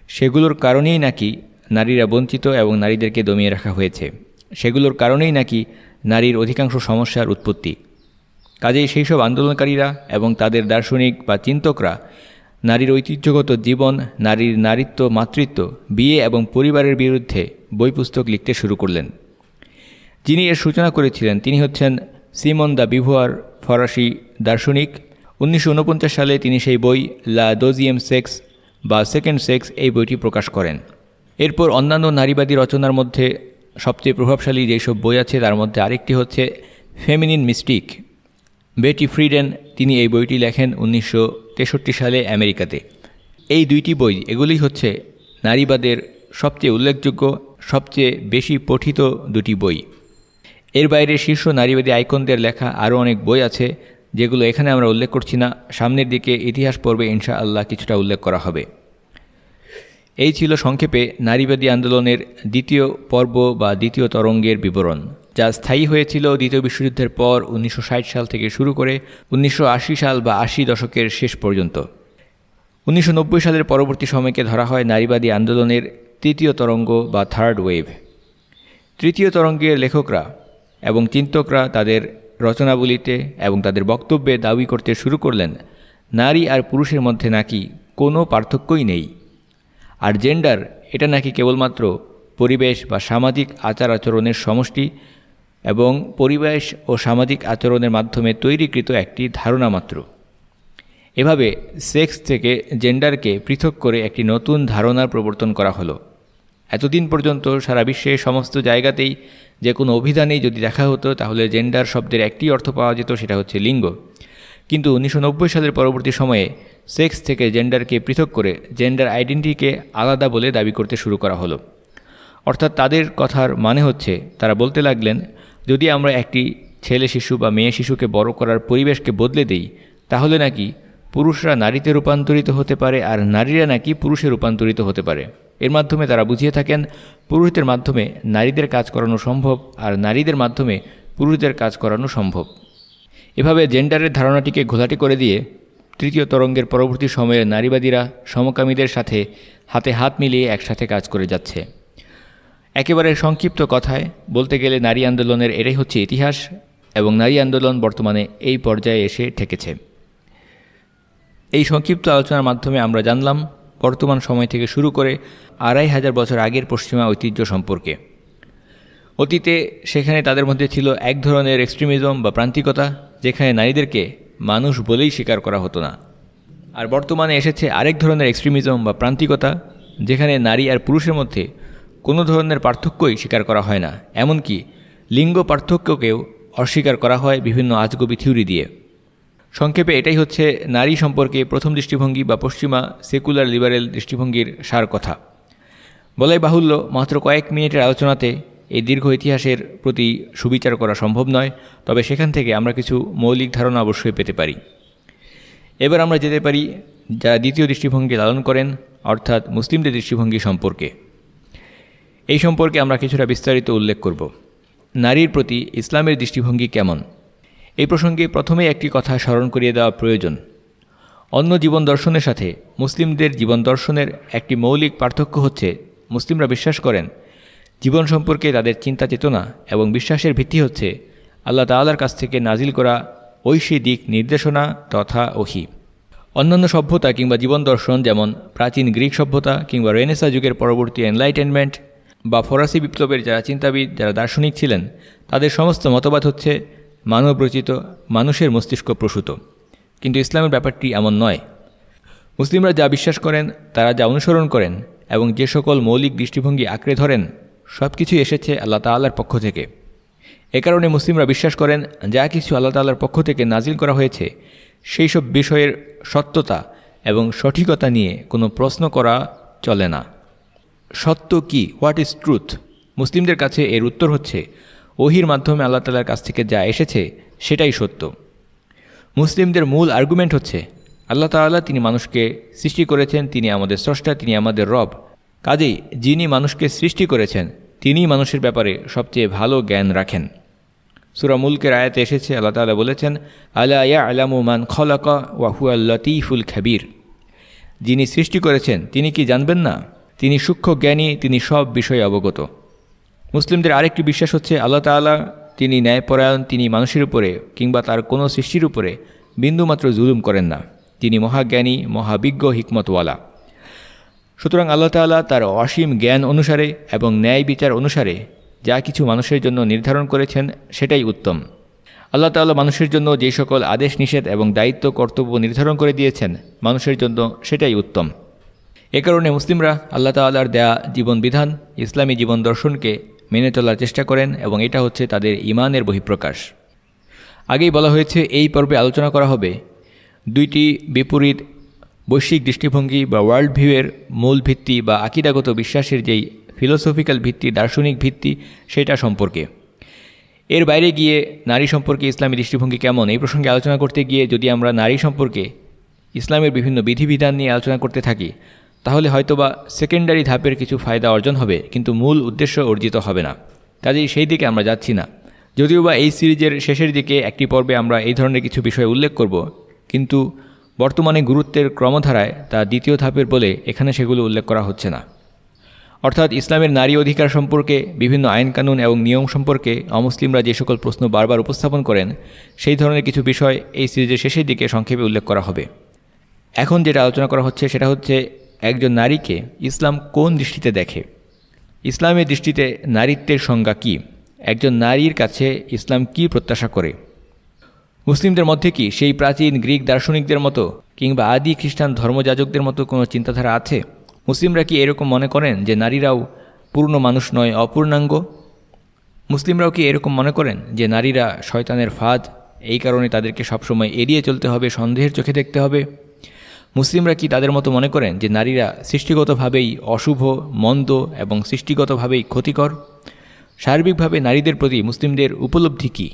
সেগুলোর কারণেই নাকি নারীরা বঞ্চিত এবং নারীদেরকে দমিয়ে রাখা হয়েছে। সেগুলোর কারণেই নাকি নারীর অধিকাংশ সমস্যার উৎপত্তি। কাজেই সেই সব আন্দোলনকারীরা এবং তাদের দার্শনিক বা চিন্তকরা নারীর ঐতিহ্যগত জীবন, নারীর নারীত্ব, মাতৃত্ব, বিয়ে এবং পরিবারের বিরুদ্ধে বই পুস্তক লিখতে শুরু করলেন। যিনি এর সূচনা করেছিলেন তিনি হচ্ছেন সিমন দ্য বিভুয়ার, ফরাসি দার্শনিক। উনিশশো ঊনপঞ্চাশ সালে তিনি সেই বই লা দোজিএম সেক্স বা সেকেন্ড সেক্স এই বইটি প্রকাশ করেন। এরপর অন্যান্য নারীবাদী রচনার মধ্যে সবচেয়ে প্রভাবশালী যেসব বই আছে, তার মধ্যে আরেকটি হচ্ছে ফেমিনিন মিস্টিক বেটি ফ্রিডেন তিনি এই বইটি লেখেন উনিশশো তেষট্টি সালে আমেরিকাতে। এই দুইটি বই এগুলি হচ্ছে নারীবাদের সবচেয়ে উল্লেখযোগ্য, সবচেয়ে বেশি পঠিত দুটি বই। এর বাইরে শীর্ষ নারীবাদী আইকনদের লেখা আরও অনেক বই আছে, যেগুলো এখানে আমরা উল্লেখ করছি না। সামনের দিকে ইতিহাস পর্বে ইনশা আল্লাহ কিছুটা উল্লেখ করা হবে। এই ছিল সংক্ষেপে নারীবাদী আন্দোলনের দ্বিতীয় পর্ব বা দ্বিতীয় তরঙ্গের বিবরণ, যা স্থায়ী হয়েছিল দ্বিতীয় বিশ্বযুদ্ধের পর উনিশশো ষাট সাল থেকে শুরু করে উনিশশো আশি সাল বা আশি দশকের শেষ পর্যন্ত। উনিশশো নব্বই সালের পরবর্তী সময়কে ধরা হয় নারীবাদী আন্দোলনের তৃতীয় তরঙ্গ বা থার্ড ওয়েভ তৃতীয় তরঙ্গের লেখকরা এবং চিন্তকরা তাদের রচনাবলিতে এবং তাদের বক্তব্যে দাবি করতে শুরু করলেন, নারী আর পুরুষের মধ্যে নাকি কোনো পার্থক্যই নেই। আর জেন্ডার এটা নাকি কেবলমাত্র পরিবেশ বা সামাজিক আচার আচরণের সমষ্টি এবং পরিবেশ ও সামাজিক আচরণের মাধ্যমে তৈরিকৃত একটি ধারণা মাত্র। এভাবে সেক্স থেকে জেন্ডারকে পৃথক করে একটি নতুন ধারণার প্রবর্তন করা হলো। এতদিন পর্যন্ত সারা বিশ্বে সমস্ত জায়গাতেই যে কোনো অভিধানেই যদি দেখা হতো, তাহলে জেন্ডার শব্দের একটি অর্থ পাওয়া যেত, সেটা হচ্ছে লিঙ্গ। কিন্তু উনিশশো নব্বই সালের পরবর্তী সময়ে সেক্স থেকে জেন্ডারকে পৃথক করে জেন্ডার আইডেন্টিটিকে আলাদা বলে দাবি করতে শুরু করা হলো। অর্থাৎ তাদের কথার মানে হচ্ছে, তারা বলতে লাগলেন, যদি আমরা একটি ছেলে শিশু বা মেয়ে শিশুকে বড় করার পরিবেশকে বদলে দেই, তাহলে নাকি পুরুষরা নারীতে রূপান্তরিত হতে পারে আর নারীরা নাকি পুরুষে রূপান্তরিত হতে পারে? এর মাধ্যমে তারা বুঝিয়ে থাকেন, পুরুষদের মাধ্যমে নারীদের কাজ করানো সম্ভব আর নারীদের মাধ্যমে পুরুষদের কাজ করানো সম্ভব। এভাবে জেন্ডারের ধারণাটিকে ঘোলাটি করে দিয়ে তৃতীয় তরঙ্গের পরবর্তী সময়ে নারীবাদীরা সমকামীদের সাথে হাতে হাত মিলিয়ে একসাথে কাজ করে যাচ্ছে। একেবারে সংক্ষিপ্ত কথায় বলতে গেলে নারী আন্দোলনের এটাই হচ্ছে ইতিহাস এবং নারী আন্দোলন বর্তমানে এই পর্যায়ে এসে ঠেকেছে। এই সংক্ষিপ্ত আলোচনার মাধ্যমে আমরা জানলাম, বর্তমান সময় থেকে শুরু করে আড়াই হাজার বছর আগের পশ্চিমা ঐতিহ্য সম্পর্কে। অতীতে সেখানে তাদের মধ্যে ছিল এক ধরনের এক্সট্রিমিজম বা প্রান্তিকতা যেখানে নারীদেরকে মানুষ বলেই স্বীকার করা হতো না। আর বর্তমানে এসেছে আরেক ধরনের এক্সট্রিমিজম বা প্রান্তিকতা, যেখানে নারী আর পুরুষের মধ্যে কোনো ধরনের পার্থক্যই স্বীকার করা হয় না। এমনকি লিঙ্গ পার্থক্যকেও অস্বীকার করা হয় বিভিন্ন আজগবি থিওরি দিয়ে। সংক্ষেপে এটাই হচ্ছে নারী সম্পর্কে প্রথম দৃষ্টিভঙ্গি বা পশ্চিমা সেকুলার লিবারেল দৃষ্টিভঙ্গির সার কথা বলাই বাহুল্য, মাত্র কয়েক মিনিটের আলোচনাতে এই দীর্ঘ ইতিহাসের প্রতি সুবিচার করা সম্ভব নয়, তবে সেখান থেকে আমরা কিছু মৌলিক ধারণা অবশ্যই পেতে পারি। এবার আমরা যেতে পারি যারা দ্বিতীয় দৃষ্টিভঙ্গি লালন করেন, অর্থাৎ মুসলিমদের দৃষ্টিভঙ্গি সম্পর্কে। এই সম্পর্কে আমরা কিছুটা বিস্তারিত উল্লেখ করব। নারীর প্রতি ইসলামের দৃষ্টিভঙ্গি কেমন? এই প্রসঙ্গে প্রথমেই একটি কথা স্মরণ করিয়ে দেওয়া প্রয়োজন। অন্য জীবন দর্শনের সাথে মুসলিমদের জীবন দর্শনের একটি মৌলিক পার্থক্য হচ্ছে, মুসলিমরা বিশ্বাস করেন জীবন সম্পর্কে তাদের চিন্তা চেতনা এবং বিশ্বাসের ভিত্তি হচ্ছে আল্লাহ তাল্লার কাছ থেকে নাজিল করা ঐশী দিক নির্দেশনা তথা ওহি। অন্যান্য সভ্যতা কিংবা জীবন দর্শন যেমন প্রাচীন গ্রিক সভ্যতা কিংবা রেনেসা যুগের পরবর্তী এনলাইটেনমেন্ট বা ফরাসি বিপ্লবের যারা চিন্তাবিদ, যারা দার্শনিক ছিলেন, তাদের সমস্ত মতবাদ হচ্ছে মানবরচিত মানুষের মস্তিষ্ক প্রসূত। কিন্তু ইসলামের ব্যাপারটি এমন নয়। মুসলিমরা যা বিশ্বাস করেন, তারা যা অনুসরণ করেন এবং যে সকল মৌলিক দৃষ্টিভঙ্গি আঁকড়ে ধরেন সব কিছুই এসেছে আল্লাহ তাল্লার পক্ষ থেকে। এ কারণে মুসলিমরা বিশ্বাস করেন, যা কিছু আল্লাহ তাল্লার পক্ষ থেকে নাজিল করা হয়েছে, সেই সব বিষয়ের সত্যতা এবং সঠিকতা নিয়ে কোনো প্রশ্ন করা চলে না। সত্য কি? হোয়াট ইজ ট্রুথ মুসলিমদের কাছে এর উত্তর হচ্ছে, ওহির মাধ্যমে আল্লাহ তালার কাছ থেকে যা এসেছে, সেটাই সত্য। মুসলিমদের মূল আর্গুমেন্ট হচ্ছে, আল্লাহ তাল্লাহ তিনি মানুষকে সৃষ্টি করেছেন, তিনি আমাদের স্রষ্টা, তিনি আমাদের রব কাজেই যিনি মানুষকে সৃষ্টি করেছেন তিনি মানুষের ব্যাপারে সবচেয়ে ভালো জ্ঞান রাখেন। সুরা মুলকের আয়াতে এসেছে, আল্লাহ তালা বলেছেন, আলা ইয়া আলামু মান খলাকা ওয়াহুয়া লতিফুল খাবির। যিনি সৃষ্টি করেছেন, তিনি কি জানবেন না? তিনি সূক্ষ্ম জ্ঞানী, তিনি সব বিষয়ে অবগত। মুসলিমদের আরেকটি বিশ্বাস হচ্ছে, আল্লাহ তালা তিনি ন্যায়পরায়ণ, তিনি মানুষের উপরে কিংবা তার কোনো সৃষ্টির উপরে বিন্দুমাত্র জুলুম করেন না। তিনি মহাজ্ঞানী, মহাবিজ্ঞ, হিকমতওয়ালা। সুতরাং আল্লাহ তাল্লাহ তার অসীম জ্ঞান অনুসারে এবং ন্যায় বিচার অনুসারে যা কিছু মানুষের জন্য নির্ধারণ করেছেন, সেটাই উত্তম। আল্লাহ তাল্লাহ মানুষের জন্য যে সকল আদেশ, নিষেধ এবং দায়িত্ব, কর্তব্য নির্ধারণ করে দিয়েছেন, মানুষের জন্য সেটাই উত্তম। এ কারণে মুসলিমরা আল্লাহ তাল্লাহর দেয়া জীবন বিধান, ইসলামী জীবন দর্শনকে মেনে চলার চেষ্টা করেন এবং এটা হচ্ছে তাদের ইমানের বহিঃপ্রকাশ। আগেই বলা হয়েছে, এই পর্বে আলোচনা করা হবে দুইটি বিপরীত বৈশ্বিক দৃষ্টিভঙ্গি বা ওয়ার্ল্ড ভিউয়ের মূল ভিত্তি বা আকিদাগত বিশ্বাসের যেই ফিলোসফিক্যাল ভিত্তি, দার্শনিক ভিত্তি, সেটা সম্পর্কে। এর বাইরে গিয়ে নারী সম্পর্কে ইসলামী দৃষ্টিভঙ্গি কেমন, এই প্রসঙ্গে আলোচনা করতে গিয়ে যদি আমরা নারী সম্পর্কে ইসলামের বিভিন্ন বিধিবিধান নিয়ে আলোচনা করতে থাকি, তাহলে হয়তোবা সেকেন্ডারি ধাপের কিছু ফায়দা অর্জন হবে, কিন্তু মূল উদ্দেশ্য অর্জিত হবে না। কাজেই সেই দিকে আমরা যাচ্ছি না। যদিও বা এই সিরিজের শেষের দিকে একটি পর্বে আমরা এই ধরনের কিছু বিষয় উল্লেখ করব, কিন্তু বর্তমানে গুরুত্বের ক্রমধারায় তা দ্বিতীয় ধাপের বলে এখানে সেগুলো উল্লেখ করা হচ্ছে না। অর্থাৎ ইসলামের নারী অধিকার সম্পর্কে, বিভিন্ন আইনকানুন এবং নিয়ম সম্পর্কে অমুসলিমরা যে সকল প্রশ্ন বারবার উপস্থাপন করেন, সেই ধরনের কিছু বিষয় এই সিরিজের শেষের দিকে সংক্ষেপে উল্লেখ করা হবে। এখন যেটা আলোচনা করা হচ্ছে সেটা হচ্ছে একজন নারীকে ইসলাম কোন দৃষ্টিতে দেখে? ইসলামের দৃষ্টিতে নারীত্বের সংজ্ঞা কী? একজন নারীর কাছে ইসলাম কি প্রত্যাশা করে? মুসলিমদের মধ্যে কি সেই প্রাচীন গ্রিক দার্শনিকদের মতো কিংবা আদি খ্রিস্টান ধর্মযাজকদের মতো কোনো চিন্তাধারা আছে? মুসলিমরা কি এরকম মনে করেন যে নারীরাও পূর্ণ মানুষ নয়, অপূর্ণাঙ্গ? মুসলিমরাও কি এরকম মনে করেন যে নারীরা শয়তানের ফাঁদ? এই কারণে তাদেরকে সবসময় এড়িয়ে চলতে হবে, সন্দেহের চোখে দেখতে হবে। মুসলিমরা কি তাদের মতো মনে করেন যে নারীরা সৃষ্টিগতভাবেই অশুভ, মন্দ এবং সৃষ্টিগতভাবেই ক্ষতিকর? সার্বিকভাবে নারীদের প্রতি মুসলিমদের উপলব্ধি কী?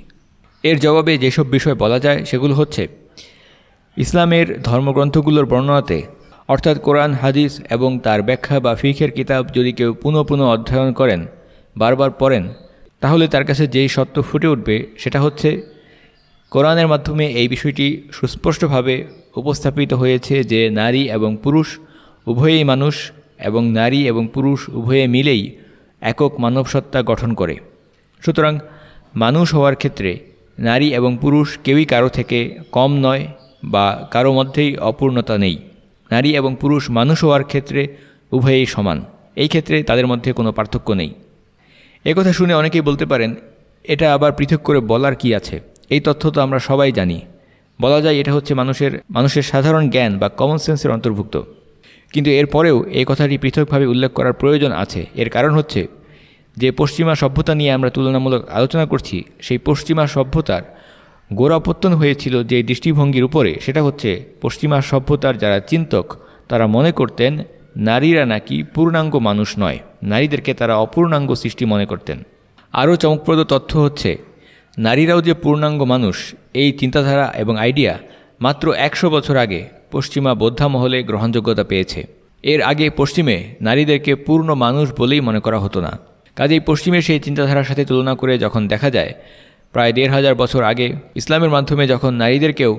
এর জবাবে যেসব বিষয় বলা যায় সেগুলো হচ্ছে ইসলামের ধর্মগ্রন্থগুলোর বর্ণনাতে, অর্থাৎ কোরআন, হাদিস এবং তার ব্যাখ্যা বা ফিখের কিতাব যদি কেউ পুনঃ পুনঃ অধ্যয়ন করেন, বারবার পড়েন, তাহলে তার কাছে যেই সত্য ফুটে উঠবে সেটা হচ্ছে কোরআনের মাধ্যমে এই বিষয়টি সুস্পষ্টভাবে উপস্থাপিত হয়েছে যে নারী এবং পুরুষ, উভয়েই মানুষ এবং নারী এবং পুরুষ উভয়ে মিলেই একক মানবসত্তা গঠন করে। সুতরাং মানুষ হওয়ার ক্ষেত্রে নারী এবং পুরুষ কেউই কারও থেকে কম নয় বা কারও মধ্যেই অপূর্ণতা নেই। নারী এবং পুরুষ মানুষ হওয়ার ক্ষেত্রে উভয়েই সমান। এই ক্ষেত্রে তাদের মধ্যে কোনো পার্থক্য নেই। কথা শুনে অনেকেই বলতে পারেন, এটা আবার পৃথক করে বলার কি আছে? এই তথ্য তো আমরা সবাই জানি। বলা যায় এটা হচ্ছে মানুষের মানুষের সাধারণ জ্ঞান বা কমন সেন্সের অন্তর্ভুক্ত। কিন্তু এরপরেও এই কথাটি পৃথকভাবে উল্লেখ করার প্রয়োজন আছে। এর কারণ হচ্ছে যে পশ্চিমা সভ্যতা নিয়ে আমরা তুলনামূলক আলোচনা করছি, সেই পশ্চিমা সভ্যতার গোড়াপত্তন হয়েছিল যে দৃষ্টিভঙ্গির উপরে, সেটা হচ্ছে পশ্চিমা সভ্যতার যারা চিন্তক, তারা মনে করতেন নারীরা নাকি পূর্ণাঙ্গ মানুষ নয়, নারীদেরকে তারা অপূর্ণাঙ্গ সৃষ্টি মনে করতেন। আরও চমকপ্রদ তথ্য হচ্ছে, নারীরাও যে পূর্ণাঙ্গ মানুষ, এই চিন্তাধারা এবং আইডিয়া মাত্র একশো বছর আগে পশ্চিমা বোদ্ধা মহলে গ্রহণযোগ্যতা পেয়েছে। এর আগে পশ্চিমে নারীদেরকে পূর্ণ মানুষ বলেই মনে করা হতো না। কাজেই পশ্চিমের সেই চিন্তাধারার সাথে তুলনা করে যখন দেখা যায়, প্রায় দেড় হাজার বছর আগে ইসলামের মাধ্যমে যখন নারীদেরকেও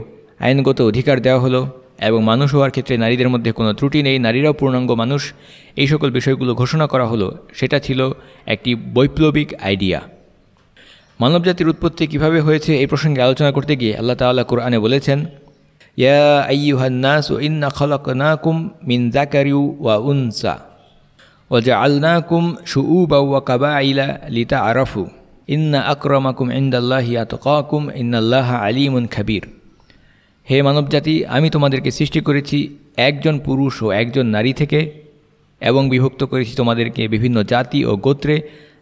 আইনগত অধিকার দেওয়া হলো এবং মানুষ হওয়ার ক্ষেত্রে নারীদের মধ্যে কোনো ত্রুটি নেই, নারীরাও পূর্ণাঙ্গ মানুষ, এই সকল বিষয়গুলো ঘোষণা করা হলো, সেটা ছিল একটি বৈপ্লবিক আইডিয়া। মানবজাতির উৎপত্তি কীভাবে হয়েছে এই প্রসঙ্গে আলোচনা করতে গিয়ে আল্লাহ তাল্লাহ কোরআনে বলেছেন, ইয়া আইয়ুহান্নাস ইন্না খলকনাকুম মিন জাকারিউ ওয়া উনসা। ওয়াজআলনাকুম শুউবা ওয়া কাবাইলা লিতা আরাফু ইন্না আকরমাকুম ইন্দাল্লাহি আতকাকুম ইন্নাল্লাহ আলিমুন খাবির হে মানবজাতি, আমি তোমাদেরকে সৃষ্টি করেছি একজন পুরুষ ও একজন নারী থেকে এবং বিভক্ত করেছি তোমাদেরকে বিভিন্ন জাতি ও গোত্রে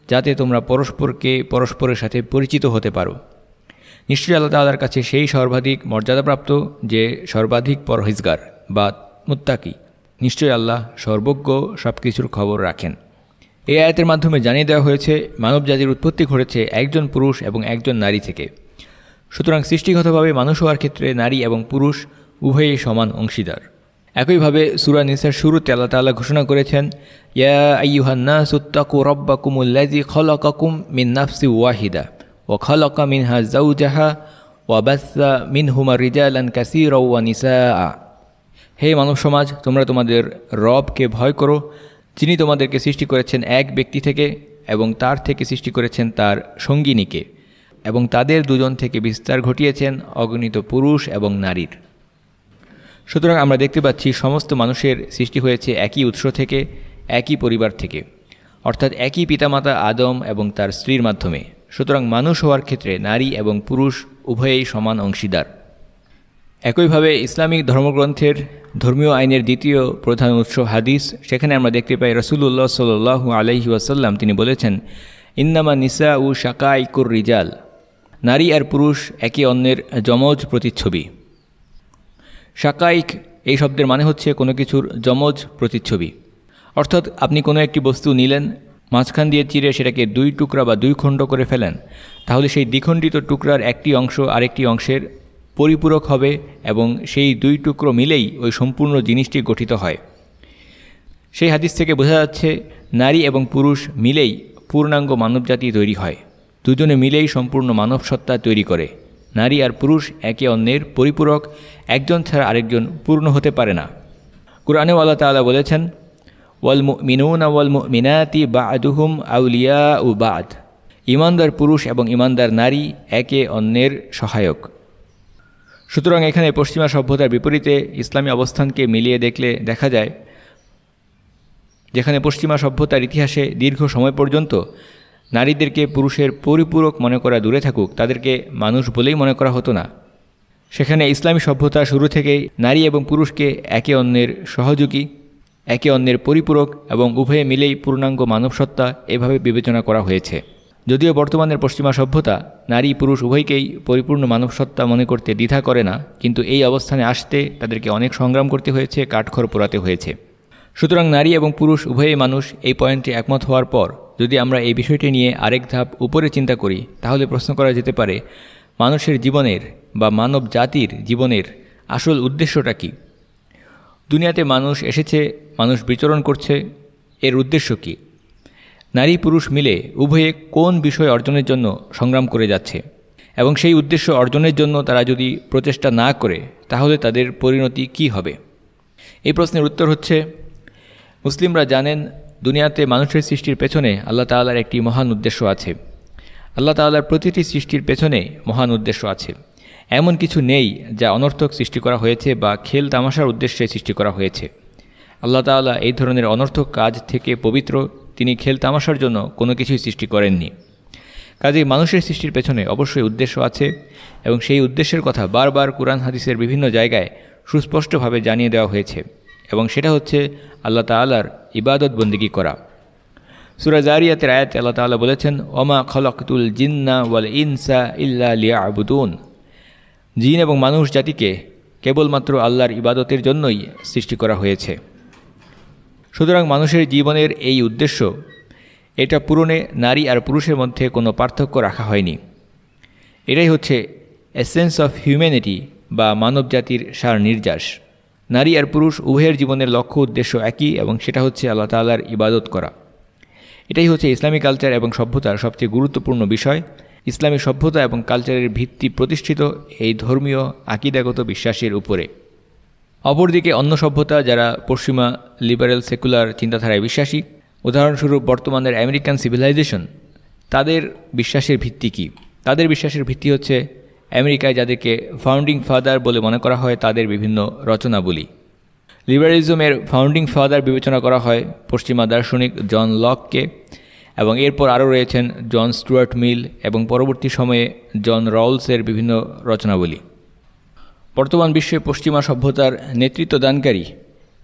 যাতে তোমরা পরস্পরকে পরস্পরের সাথে পরিচিত হতে পারো। নিশ্চয়ই আল্লাহ তাল্লার কাছে সেই সর্বাধিক মর্যাদাপ্রাপ্ত যে সর্বাধিক পরহিজগার বা মুত্তাকি। নিশ্চয়ই আল্লাহ সর্বজ্ঞ সব কিছুর খবর রাখেন। এই আয়াতের মাধ্যমে জানিয়ে দেওয়া হয়েছে মানব জাতির উৎপত্তি ঘটেছে একজন পুরুষ এবং একজন নারী থেকে। সুতরাং সৃষ্টিগতভাবে মানুষ হওয়ার ক্ষেত্রে নারী এবং পুরুষ উভয়ই সমান অংশীদার। একইভাবে সুরা নিসার শুরুতে আল্লাহ তাল্লাহ ঘোষণা করেছেন, ইয়া আইয়ুহান্না সুত্তাকু রব্বাকুমুল্লাজি খলকাকুম মিন নাফসি ওয়াহিদা ও খলকা মিনহা জাউজাহা ওয়াবাসা মিনহুমা রিজালান কাসির ওয়া নিসা হে মানব সমাজ, তোমরা তোমাদের রবকে ভয় করো। যিনি তোমাদেরকে সৃষ্টি করেছেন এক ব্যক্তি থেকে এবং তার থেকে সৃষ্টি করেছেন তার সঙ্গিনীকে এবং তাদের দুজন থেকে বিস্তার ঘটিয়েছেন অগণিত পুরুষ এবং নারীর। সুতরাং আমরা দেখতে পাচ্ছি সমস্ত মানুষের সৃষ্টি হয়েছে একই উৎস থেকে, একই পরিবার থেকে, অর্থাৎ একই পিতামাতা আদম এবং তার স্ত্রীর মাধ্যমে। সুতরাং মানুষ হওয়ার ক্ষেত্রে নারী এবং পুরুষ উভয়েই সমান অংশীদার। একইভাবে ইসলামিক ধর্মগ্রন্থের ধর্মীয় আইনের দ্বিতীয় প্রধান উৎস হাদিস, সেখানে আমরা দেখতে পাই রসুল্লাহ সাল আলহি ওয়াসাল্লাম তিনি বলেছেন, ইন্নামা নিসা উ শাকাইকুর রিজাল নারী আর পুরুষ একে অন্যের যমজ প্রতিচ্ছবি। শাকাইক এই শব্দের মানে হচ্ছে কোনো কিছুর যমজ প্রতিচ্ছবি। অর্থাৎ আপনি কোনো একটি বস্তু নিলেন, মাঝখান দিয়ে চিরে সেটাকে দুই টুকরা বা দুই খণ্ড করে ফেলেন, তাহলে সেই দ্বিখণ্ডিত টুকরার একটি অংশ আরেকটি অংশের পরিপূরক হবে এবং সেই দুই টুকরো মিলেই ওই সম্পূর্ণ জিনিসটি গঠিত হয়। সেই হাদিস থেকে বোঝা যাচ্ছে, নারী এবং পুরুষ মিলেই পূর্ণাঙ্গ মানবজাতি তৈরি হয়। দুজনে মিলেই সম্পূর্ণ মানব সত্তা তৈরি করে। নারী আর পুরুষ একে অন্যের পরিপূরক, একজন ছাড়া আরেকজন পূর্ণ হতে পারে না। কোরআনে আল্লাহ তালা বলেছেন, ওয়াল মিনুন ওয়াল মিনাতি বা আদুহুম আউলিয়া উ বাদ। ইমানদার পুরুষ এবং ইমানদার নারী একে অন্যের সহায়ক। সুতরাং এখানে পশ্চিমা সভ্যতার বিপরীতে ইসলামী অবস্থানকে মিলিয়ে দেখলে দেখা যায়, যেখানে পশ্চিমা সভ্যতার ইতিহাসে দীর্ঘ সময় পর্যন্ত নারীদেরকে পুরুষের পরিপূরক মনে করা দূরে থাকুক, তাদেরকে মানুষ বলেই মনে করা হতো না। সেখানে ইসলামী সভ্যতা শুরু থেকেই নারী এবং পুরুষকে একে অন্যের সহযোগী, একে অন্যের পরিপূরক এবং উভয়ে মিলেই পূর্ণাঙ্গ মানবসত্তা এভাবে বিবেচনা করা হয়েছে। যদিও বর্তমানের পশ্চিমা সভ্যতা, নারী, পুরুষ উভয়কেই পরিপূর্ণ মানবসত্তা মনে করতে দ্বিধা করে না, কিন্তু এই অবস্থানে আসতে তাদেরকে অনেক সংগ্রাম করতে হয়েছে, কাঠখড় পোড়াতে হয়েছে। সুতরাং নারী এবং পুরুষ উভয়ই মানুষ এই পয়েন্টে একমত হওয়ার পর, যদি আমরা এই বিষয়টি নিয়ে আরেক ধাপ উপরে চিন্তা করি, তাহলে প্রশ্ন করা যেতে পারে, মানুষের জীবনের বা মানব জাতির জীবনের আসল উদ্দেশ্যটা কী? দুনিয়াতে মানুষ এসেছে, মানুষ বিচরণ করছে, এর উদ্দেশ্য কী? নারী পুরুষ মিলে উভয়ে কোন বিষয় অর্জনের জন্য সংগ্রাম করে যাচ্ছে? এবং সেই উদ্দেশ্য অর্জনের জন্য তারা যদি প্রচেষ্টা না করে, তাহলে তাদের পরিণতি কি হবে? এই প্রশ্নের উত্তর হচ্ছে, মুসলিমরা জানেন দুনিয়াতে মানুষের সৃষ্টির পেছনে আল্লাহ তাল্লার একটি মহান উদ্দেশ্য আছে। আল্লাহ তাল্লার প্রতিটি সৃষ্টির পেছনে মহান উদ্দেশ্য আছে। এমন কিছু নেই যা অনর্থক সৃষ্টি করা হয়েছে বা খেল তামাশার উদ্দেশ্যে সৃষ্টি করা হয়েছে। আল্লাহ তাল্লাহ এই ধরনের অনর্থক কাজ থেকে পবিত্র তিনি খেল তামাশার জন্য কোনো কিছুই সৃষ্টি করেননি। কাজেই মানুষের সৃষ্টির পেছনে অবশ্যই উদ্দেশ্য আছে এবং সেই উদ্দেশ্যের কথা বারবার কোরআন হাদিসের বিভিন্ন জায়গায় সুস্পষ্টভাবে জানিয়ে দেওয়া হয়েছে এবং সেটা হচ্ছে আল্লাহ তাল্লার ইবাদত বন্দিগি করা। সুরা জারিয়াতের আয়াত আল্লাহ তাল্লাহ বলেছেন, ওমা খলকতুল জিন্না ওয়াল ইনসা ইল্লা লিয়া আবুদুন জিন এবং মানুষ জাতিকে কেবলমাত্র আল্লাহর ইবাদতের জন্যই সৃষ্টি করা হয়েছে। সুতরাং মানুষের জীবনের এই উদ্দেশ্য, এটা পূরণে নারী আর পুরুষের মধ্যে কোনো পার্থক্য রাখা হয়নি। এটাই হচ্ছে এসেন্স অফ হিউম্যানিটি বা মানব জাতির সার নির্যাস নারী আর পুরুষ উভয়ের জীবনের লক্ষ্য উদ্দেশ্য একই এবং সেটা হচ্ছে আল্লাহ তাল্লার ইবাদত করা। এটাই হচ্ছে ইসলামী কালচার এবং সভ্যতার সবচেয়ে গুরুত্বপূর্ণ বিষয়। ইসলামী সভ্যতা এবং কালচারের ভিত্তি প্রতিষ্ঠিত এই ধর্মীয় আকিদাগত বিশ্বাসের উপরে। অপরদিকে অন্য সভ্যতা যারা পশ্চিমা লিবারেল সেকুলার চিন্তাধারায় বিশ্বাসী, উদাহরণস্বরূপ বর্তমানের আমেরিকান সিভিলাইজেশন তাদের বিশ্বাসের ভিত্তি কী? তাদের বিশ্বাসের ভিত্তি হচ্ছে আমেরিকায় যাদেরকে ফাউন্ডিং ফাদার বলে মনে করা হয়, তাদের বিভিন্ন রচনাবলী। লিবারেলিজমের ফাউন্ডিং ফাদার বিবেচনা করা হয় পশ্চিমা দার্শনিক জন লককে এবং এরপর আরও রয়েছেন জন স্টুয়ার্ট মিল এবং পরবর্তী সময়ে জন রলসের বিভিন্ন রচনাবলী। বর্তমান বিশ্বে পশ্চিমা সভ্যতার নেতৃত্ব দানকারী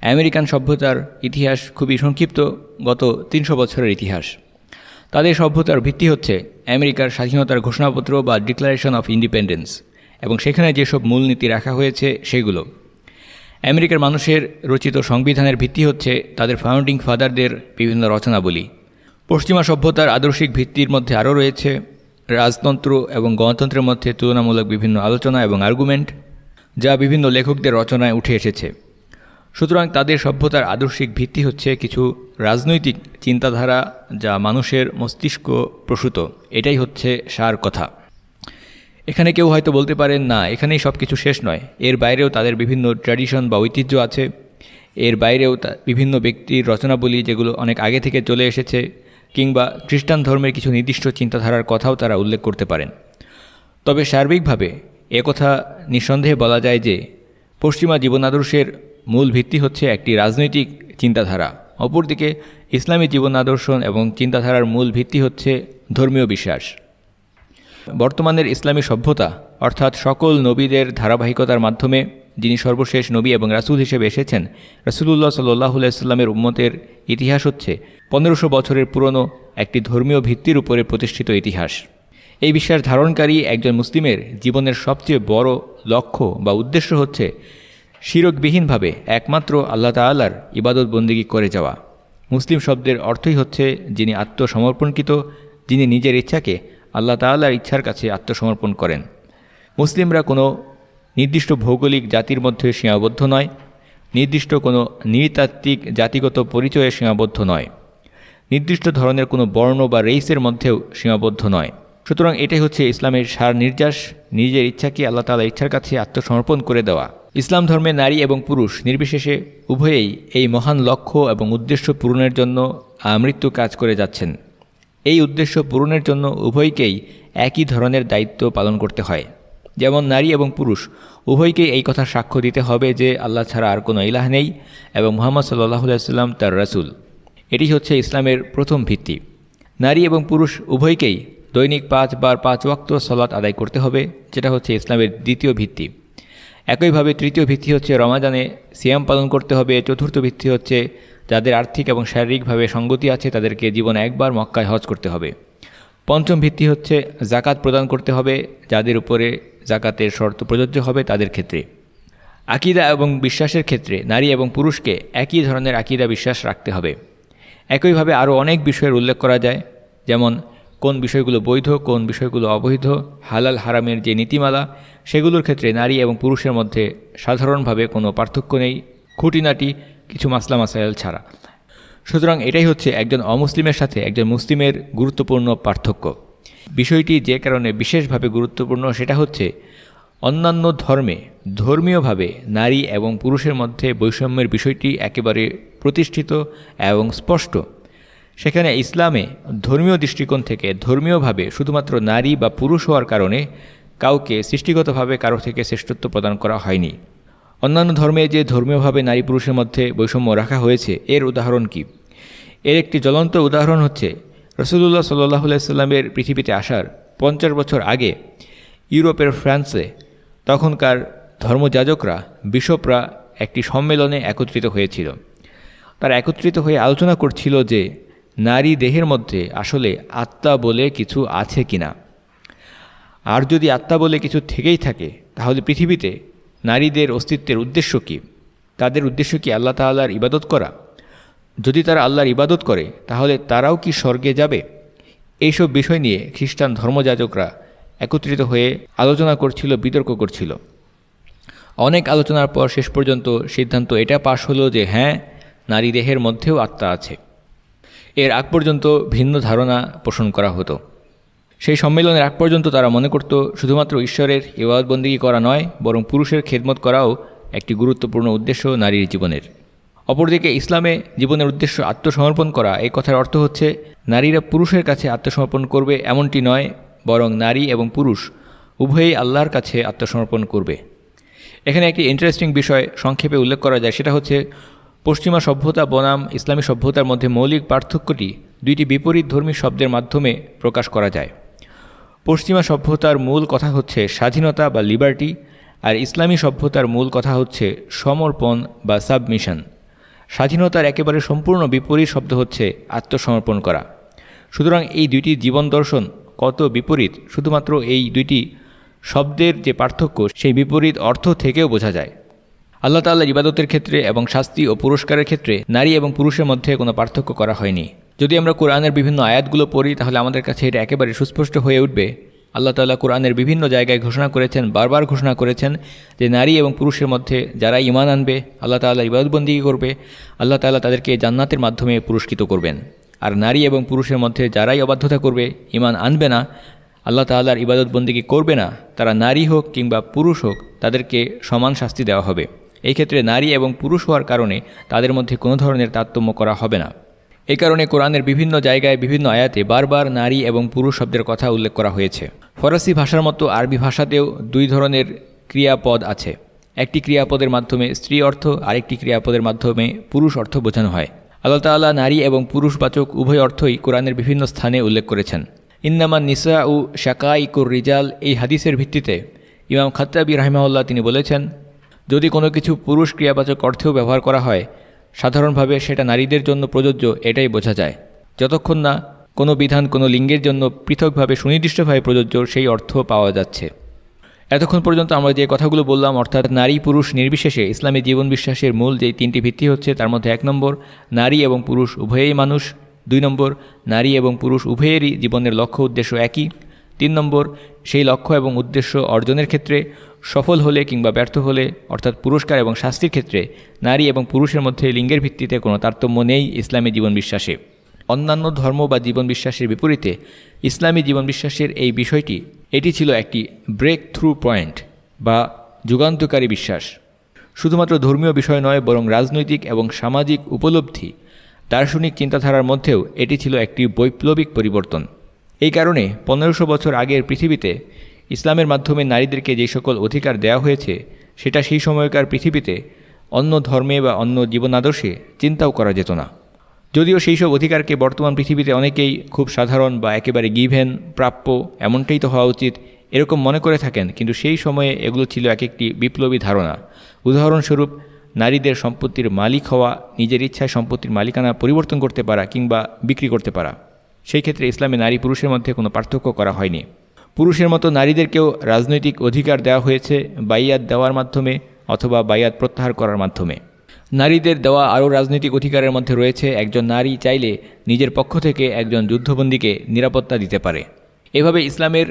আমেরিকান সভ্যতার ইতিহাস খুবই সংক্ষিপ্ত, গত তিনশো বছরের ইতিহাস। তাদের সভ্যতার ভিত্তি হচ্ছে আমেরিকার স্বাধীনতার ঘোষণাপত্র বা ডিক্লারেশন অফ ইন্ডিপেন্ডেন্স এবং সেখানে যেসব মূলনীতি রাখা হয়েছে সেগুলো। আমেরিকার মানুষের রচিত সংবিধানের ভিত্তি হচ্ছে তাদের ফাউন্ডিং ফাদারদের বিভিন্ন রচনাবলী। পশ্চিমা সভ্যতার আদর্শিক ভিত্তির মধ্যে আরও রয়েছে রাজতন্ত্র এবং গণতন্ত্রের মধ্যে তুলনামূলক বিভিন্ন আলোচনা এবং আর্গুমেন্ট যা বিভিন্ন লেখকদের রচনায় উঠে এসেছে। সুতরাং তাদের সভ্যতার আদর্শিক ভিত্তি হচ্ছে কিছু রাজনৈতিক চিন্তাধারা যা মানুষের মস্তিষ্ক প্রসূত। এটাই হচ্ছে সার কথা। এখানে কেউ হয়তো বলতে পারেন, না, এখানেই সব কিছু শেষ নয়। এর বাইরেও তাদের বিভিন্ন ট্র্যাডিশন বা ঐতিহ্য আছে। এর বাইরেও বিভিন্ন ব্যক্তির রচনাবলী যেগুলো অনেক আগে থেকে চলে এসেছে কিংবা খ্রিস্টান ধর্মের কিছু নির্দিষ্ট চিন্তাধারার কথাও তারা উল্লেখ করতে পারেন। তবে সার্বিকভাবে একথা নিঃসন্দেহে বলা যায় যে পশ্চিমা জীবনাদর্শের মূল ভিত্তি হচ্ছে একটি রাজনৈতিক চিন্তাধারা। অপরদিকে ইসলামী জীবন আদর্শন এবং চিন্তাধারার মূল ভিত্তি হচ্ছে ধর্মীয় বিশ্বাস। বর্তমানের ইসলামী সভ্যতা, অর্থাৎ সকল নবীদের ধারাবাহিকতার মাধ্যমে যিনি সর্বশেষ নবী এবং রাসুল হিসেবে এসেছেন, রাসুলুল্লাহ সাল্লামের উম্মতের ইতিহাস হচ্ছে পনেরোশো বছরের পুরনো একটি ধর্মীয় ভিত্তির উপরে প্রতিষ্ঠিত ইতিহাস। এই বিশ্বাস ধারণকারী একজন মুসলিমের জীবনের সবচেয়ে বড় লক্ষ্য বা উদ্দেশ্য হচ্ছে শিরকবিহীনভাবে একমাত্র আল্লাহ তাল্লার ইবাদত বন্দিগি করে যাওয়া। মুসলিম শব্দের অর্থই হচ্ছে যিনি আত্মসমর্পণকৃত, যিনি নিজের ইচ্ছাকে আল্লাহ তাল্লার ইচ্ছার কাছে আত্মসমর্পণ করেন। মুসলিমরা কোনো নির্দিষ্ট ভৌগোলিক জাতির মধ্যে সীমাবদ্ধ নয়, নির্দিষ্ট কোনো নৃতাত্ত্বিক জাতিগত পরিচয়ে সীমাবদ্ধ নয়, নির্দিষ্ট ধরনের কোনো বর্ণ বা রেইসের মধ্যেও সীমাবদ্ধ নয়। সুতরাং এটাই হচ্ছে ইসলামের সার নির্যাস, নিজের ইচ্ছাকে আল্লাহ তালা ইচ্ছার কাছে আত্মসমর্পণ করে দেওয়া। ইসলাম ধর্মে নারী এবং পুরুষ নির্বিশেষে উভয়েই এই মহান লক্ষ্য এবং উদ্দেশ্য পূরণের জন্য আমৃত্যু কাজ করে যাচ্ছেন। এই উদ্দেশ্য পূরণের জন্য উভয়কেই একই ধরনের দায়িত্ব পালন করতে হয়। যেমন নারী এবং পুরুষ, উভয়কেই এই কথা সাক্ষ্য দিতে হবে যে আল্লাহ ছাড়া আর কোনো ইলাহ নেই এবং মোহাম্মদ সাল্লাহ সাল্লাম তার রাসুল। এটি হচ্ছে ইসলামের প্রথম ভিত্তি। নারী এবং পুরুষ উভয়কেই দৈনিক পাঁচ বার পাঁচ ওয়াক্ত সলাৎ আদায় করতে হবে, যেটা হচ্ছে ইসলামের দ্বিতীয় ভিত্তি। একইভাবে তৃতীয় ভিত্তি হচ্ছে রমাজানে সিয়াম পালন করতে হবে, চতুর্থ ভিত্তি হচ্ছে যাদের আর্থিক এবং শারীরিকভাবে সঙ্গতি আছে, তাদেরকে জীবনে একবার মক্কায় হজ করতে হবে। পঞ্চম ভিত্তি হচ্ছে জাকাত প্রদান করতে হবে, যাদের উপরে জাকাতের শর্ত প্রযোজ্য হবে তাদের ক্ষেত্রে। আকিদা এবং বিশ্বাসের ক্ষেত্রে নারী এবং পুরুষকে একই ধরনের আকিদা বিশ্বাস রাখতে হবে। একইভাবে আরও অনেক বিষয়ের উল্লেখ করা যায়, যেমন কোন বিষয়গুলো বৈধ, কোন বিষয়গুলো অবৈধ, হালাল, হারামের যে নীতিমালা, সেগুলোর ক্ষেত্রে নারী এবং পুরুষের মধ্যে সাধারণভাবে কোনো পার্থক্য নেই, খুঁটিনাটি কিছু মাসলা মাসাইল ছাড়া। সুতরাং এটাই হচ্ছে একজন অমুসলিমের সাথে একজন মুসলিমের গুরুত্বপূর্ণ পার্থক্য। বিষয়টি যে কারণে বিশেষভাবে গুরুত্বপূর্ণ সেটা হচ্ছে অন্যান্য ধর্মে ধর্মীয়ভাবে নারী এবং পুরুষের মধ্যে বৈষম্যের বিষয়টি একেবারে প্রতিষ্ঠিত এবং স্পষ্ট। সেখানে ইসলামে ধর্মীয় দৃষ্টিকোণ থেকে ধর্মীয়ভাবে শুধুমাত্র নারী বা পুরুষ হওয়ার কারণে কাউকে সৃষ্টিগতভাবে কারও থেকে শ্রেষ্ঠত্ব প্রদান করা হয়নি। অন্যান্য ধর্মে যে ধর্মীয়ভাবে নারী পুরুষের মধ্যে বৈষম্য রাখা হয়েছে, এর উদাহরণ কি? এর একটি জ্বলন্ত উদাহরণ হচ্ছে রসুল্লাহ সাল্লাহ সাল্লামের পৃথিবীতে আসার পঞ্চাশ বছর আগে ইউরোপের ফ্রান্সে তখনকার ধর্মযাজকরা, বিশপরা একটি সম্মেলনে একত্রিত হয়েছিল। তারা একত্রিত হয়ে আলোচনা করছিল যে নারী দেহের মধ্যে আসলে আত্মা বলে কিছু আছে কি না? আর যদি আত্মা বলে কিছু থেকেই থাকে, তাহলে পৃথিবীতে নারীদের অস্তিত্বের উদ্দেশ্য কী? তাদের উদ্দেশ্য কি আল্লাহ তাল্লাহর ইবাদত করা? যদি তারা আল্লাহর ইবাদত করে, তাহলে তারাও কি স্বর্গে যাবে? এইসব বিষয় নিয়ে খ্রিস্টান ধর্মযাজকরা একত্রিত হয়ে আলোচনা করছিল, বিতর্ক করছিল। অনেক আলোচনার পর শেষ পর্যন্ত সিদ্ধান্ত এটা পাশ হলো যে হ্যাঁ নারী দেহের মধ্যেও আত্মা আছে। এর আগ পর্যন্ত ভিন্ন ধারণা পোষণ করা হতো। সেই সম্মেলনের আগ পর্যন্ত তারা মনে করত, শুধুমাত্র ঈশ্বরের ইবাদবন্দিগি করা নয়, বরং পুরুষের খেদমত করাও একটি গুরুত্বপূর্ণ উদ্দেশ্য নারীর জীবনের। অপরদিকে ইসলামে জীবনের উদ্দেশ্য আত্মসমর্পণ করা, এই কথার অর্থ হচ্ছে, নারীরা পুরুষের কাছে আত্মসমর্পণ করবে এমনটি নয়, বরং নারী এবং পুরুষ উভয়েই আল্লাহর কাছে আত্মসমর্পণ করবে। এখানে একটি ইন্টারেস্টিং বিষয় সংক্ষেপে উল্লেখ করা যায়, সেটা হচ্ছে পশ্চিমা সভ্যতা, বনাম, ইসলামী সভ্যতার মধ্যে মৌলিক পার্থক্যটি দুইটি বিপরীত ধর্মী শব্দের মাধ্যমে প্রকাশ করা যায়। পশ্চিমা সভ্যতার মূল কথা হচ্ছে স্বাধীনতা বা লিবার্টি আর ইসলামী সভ্যতার মূল কথা হচ্ছে সমর্পণ বা সাবমিশন স্বাধীনতার একেবারে সম্পূর্ণ বিপরীত শব্দ হচ্ছে আত্মসমর্পণ করা। সুতরাং এই দুইটি জীবন দর্শন কত বিপরীত? শুধুমাত্র এই দুইটি শব্দের যে পার্থক্য, সেই বিপরীত অর্থ থেকেও বোঝা যায়। আল্লাহ তাল্লাহ ইবাদতের ক্ষেত্রে এবং শাস্তি ও পুরস্কারের ক্ষেত্রে নারী এবং পুরুষের মধ্যে কোনো পার্থক্য করা হয়নি। যদি আমরা কোরআনের বিভিন্ন আয়াতগুলো পড়ি, তাহলে আমাদের কাছে এটা একেবারে সুস্পষ্ট হয়ে উঠবে। আল্লাহ তাল্লাহ কোরআনের বিভিন্ন জায়গায় ঘোষণা করেছেন, বারবার ঘোষণা করেছেন যে নারী এবং পুরুষের মধ্যে যারা ইমান আনবে, আল্লাহ তাল্লাহ ইবাদতবন্দি করবে, আল্লাহ তাল্লাহ তাদেরকে জান্নাতের মাধ্যমে পুরস্কৃত করবেন। আর নারী এবং পুরুষের মধ্যে যারাই অবাধ্যতা করবে ইমান আনবে না, আল্লাহ তাল্লাহর ইবাদতবন্দিকে করবে না, তারা নারী হোক কিংবা পুরুষ হোক, তাদেরকে সমান শাস্তি দেওয়া হবে। এই ক্ষেত্রে নারী এবং পুরুষ হওয়ার কারণে তাদের মধ্যে কোনো ধরনের তারতম্য করা হবে না। এ কারণে কোরআনের বিভিন্ন জায়গায় বিভিন্ন আয়াতে বারবার নারী এবং পুরুষ শব্দের কথা উল্লেখ করা হয়েছে। ফরাসি ভাষার মতো আরবি ভাষাতেও দুই ধরনের ক্রিয়াপদ আছে। একটি ক্রিয়াপদের মাধ্যমে স্ত্রী অর্থ, আরেকটি ক্রিয়াপদের মাধ্যমে পুরুষ অর্থ বোঝানো হয়। আল্লাহ তাল্লাহ নারী এবং পুরুষবাচক উভয় অর্থই কোরআনের বিভিন্ন স্থানে উল্লেখ করেছেন। ইন্নামান নিসা উ শাকাইকুর রিজাল এই হাদিসের ভিত্তিতে ইমাম খাত্তাবি রাহিমাউল্লাহ তিনি বলেছেন যদি কোনো কিছু পুরুষ ক্রিয়াবাচক অর্থেও ব্যবহার করা হয়, সাধারণভাবে সেটা নারীদের জন্য প্রযোজ্য, এটাই বোঝা যায়। যতক্ষণ না কোনো বিধান কোনো লিঙ্গের জন্য পৃথকভাবে সুনির্দিষ্টভাবে প্রযোজ্য, সেই অর্থ পাওয়া যাচ্ছে। এতক্ষণ পর্যন্ত আমরা যে কথাগুলো বললাম, অর্থাৎ নারী পুরুষ নির্বিশেষে ইসলামী জীবন বিশ্বাসের মূল যেই তিনটি ভিত্তি হচ্ছে, তার মধ্যে এক নম্বর, নারী এবং পুরুষ উভয়েই মানুষ। দুই নম্বর, নারী এবং পুরুষ উভয়েরই জীবনের লক্ষ্য উদ্দেশ্য একই। তিন নম্বর, সেই লক্ষ্য এবং উদ্দেশ্য অর্জনের ক্ষেত্রে সফল হলে কিংবা ব্যর্থ হলে, অর্থাৎ পুরস্কার এবং শাস্তির ক্ষেত্রে, নারী এবং পুরুষের মধ্যে লিঙ্গের ভিত্তিতে কোনো তারতম্য নেই ইসলামী জীবন বিশ্বাসে অন্যান্য ধর্ম বা জীবন বিশ্বাসের বিপরীতে, ইসলামী জীবন বিশ্বাসের এই বিষয়টি, এটি ছিল একটি ব্রেক থ্রু পয়েন্ট বা যুগান্তকারী বিশ্বাস। শুধুমাত্র ধর্মীয় বিষয় নয়, বরং রাজনৈতিক এবং সামাজিক উপলব্ধি, দার্শনিক চিন্তাধারার মধ্যেও এটি ছিল একটি বৈপ্লবিক পরিবর্তন। এই কারণে পনেরোশো বছর আগের পৃথিবীতে ইসলামের মাধ্যমে নারীদেরকে যে সকল অধিকার দেওয়া হয়েছে, সেটা সেই সময়কার পৃথিবীতে অন্য ধর্মে বা অন্য জীবন আদর্শে চিন্তাও করা যেত না। যদিও সেই সব অধিকারকে বর্তমান পৃথিবীতে অনেকেই খুব সাধারণ বা একেবারে গিভেন, প্রাপ্য, এমনটাই তো হওয়া উচিত, এরকম মনে করে থাকেন, কিন্তু সেই সময়ে এগুলো ছিল এক একটি বিপ্লবী ধারণা। উদাহরণস্বরূপ, নারীদের সম্পত্তির মালিক হওয়া, নিজের ইচ্ছায় সম্পত্তির মালিকানা পরিবর্তন করতে পারা কিংবা বিক্রি করতে পারা। সেই ক্ষেত্রে ইসলামে নারী পুরুষের মধ্যে কোনো পার্থক্য করা হয়নি। পুরুষের মতো নারীদেরকেও রাজনৈতিক অধিকার দেওয়া হয়েছে বাইয়াত দেওয়ার মাধ্যমে অথবা বাইয়াত প্রত্যাহার করার মাধ্যমে। নারীদের দেওয়া আরও রাজনৈতিক অধিকারের মধ্যে রয়েছে একজন নারী চাইলে নিজের পক্ষ থেকে একজন যুদ্ধবন্দীকে নিরাপত্তা দিতে পারে। এভাবে ইসলামের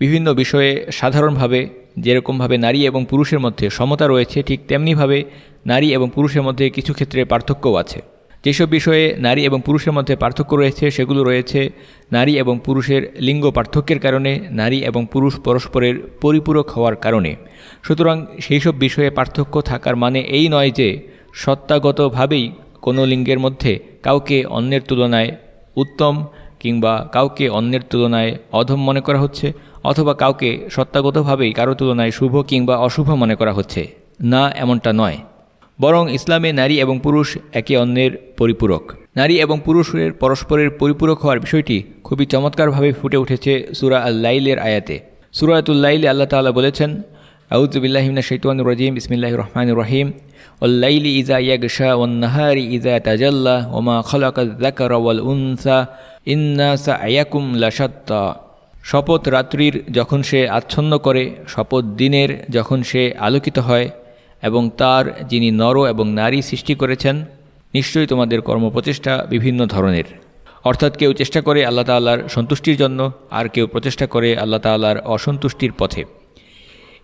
বিভিন্ন বিষয়ে সাধারণভাবে যেরকমভাবে নারী এবং পুরুষের মধ্যে সমতা রয়েছে, ঠিক তেমনিভাবে নারী এবং পুরুষের মধ্যে কিছু ক্ষেত্রে পার্থক্যও আছে। যেসব বিষয়ে নারী এবং পুরুষের মধ্যে পার্থক্য রয়েছে, সেগুলো রয়েছে নারী এবং পুরুষের লিঙ্গ পার্থক্যের কারণে, নারী এবং পুরুষ পরস্পরের পরিপূরক হওয়ার কারণে। সুতরাং সেই সব বিষয়ে পার্থক্য থাকার মানে এই নয় যে সত্তাগতভাবেই কোনো লিঙ্গের মধ্যে কাউকে অন্যের তুলনায় উত্তম কিংবা কাউকে অন্যের তুলনায় অধম মনে করা হচ্ছে, অথবা কাউকে সত্তাগতভাবেই কারও তুলনায় শুভ কিংবা অশুভ মনে করা হচ্ছে। না, এমনটা নয়। বরং ইসলামে নারী এবং পুরুষ একে অন্যের পরিপূরক। নারী এবং পুরুষের পরস্পরের পরিপূরক হওয়ার বিষয়টি খুবই চমৎকারভাবে ফুটে উঠেছে সুরা আল্লাইলের আয়াতে। সুরাতুল্লাইলে আল্লাহ তালা বলেছেন আউজবিল্লাহিমিনা শৈতান রাজিম ইসমিল্লাহ রহমান রহিম। ওল্লাইলি ইজা ইয়াগশা ওন্নাহারি ইজা তাজাল্লা ওমা খলাকাল উনসা ইন্নাসা আয়াকুম লাসাত্তা শপথ রাত্রির যখন সে আচ্ছন্ন করে, শপথ দিনের যখন সে আলোকিত হয় এবং তার যিনি নর এবং নারী সৃষ্টি করেছেন, নিশ্চয়ই তোমাদের কর্মপ্রচেষ্টা বিভিন্ন ধরনের। অর্থাৎ কেউ চেষ্টা করে আল্লাহ তাল্লার সন্তুষ্টির জন্য, আর কেউ প্রচেষ্টা করে আল্লাহ তাল্লার অসন্তুষ্টির পথে।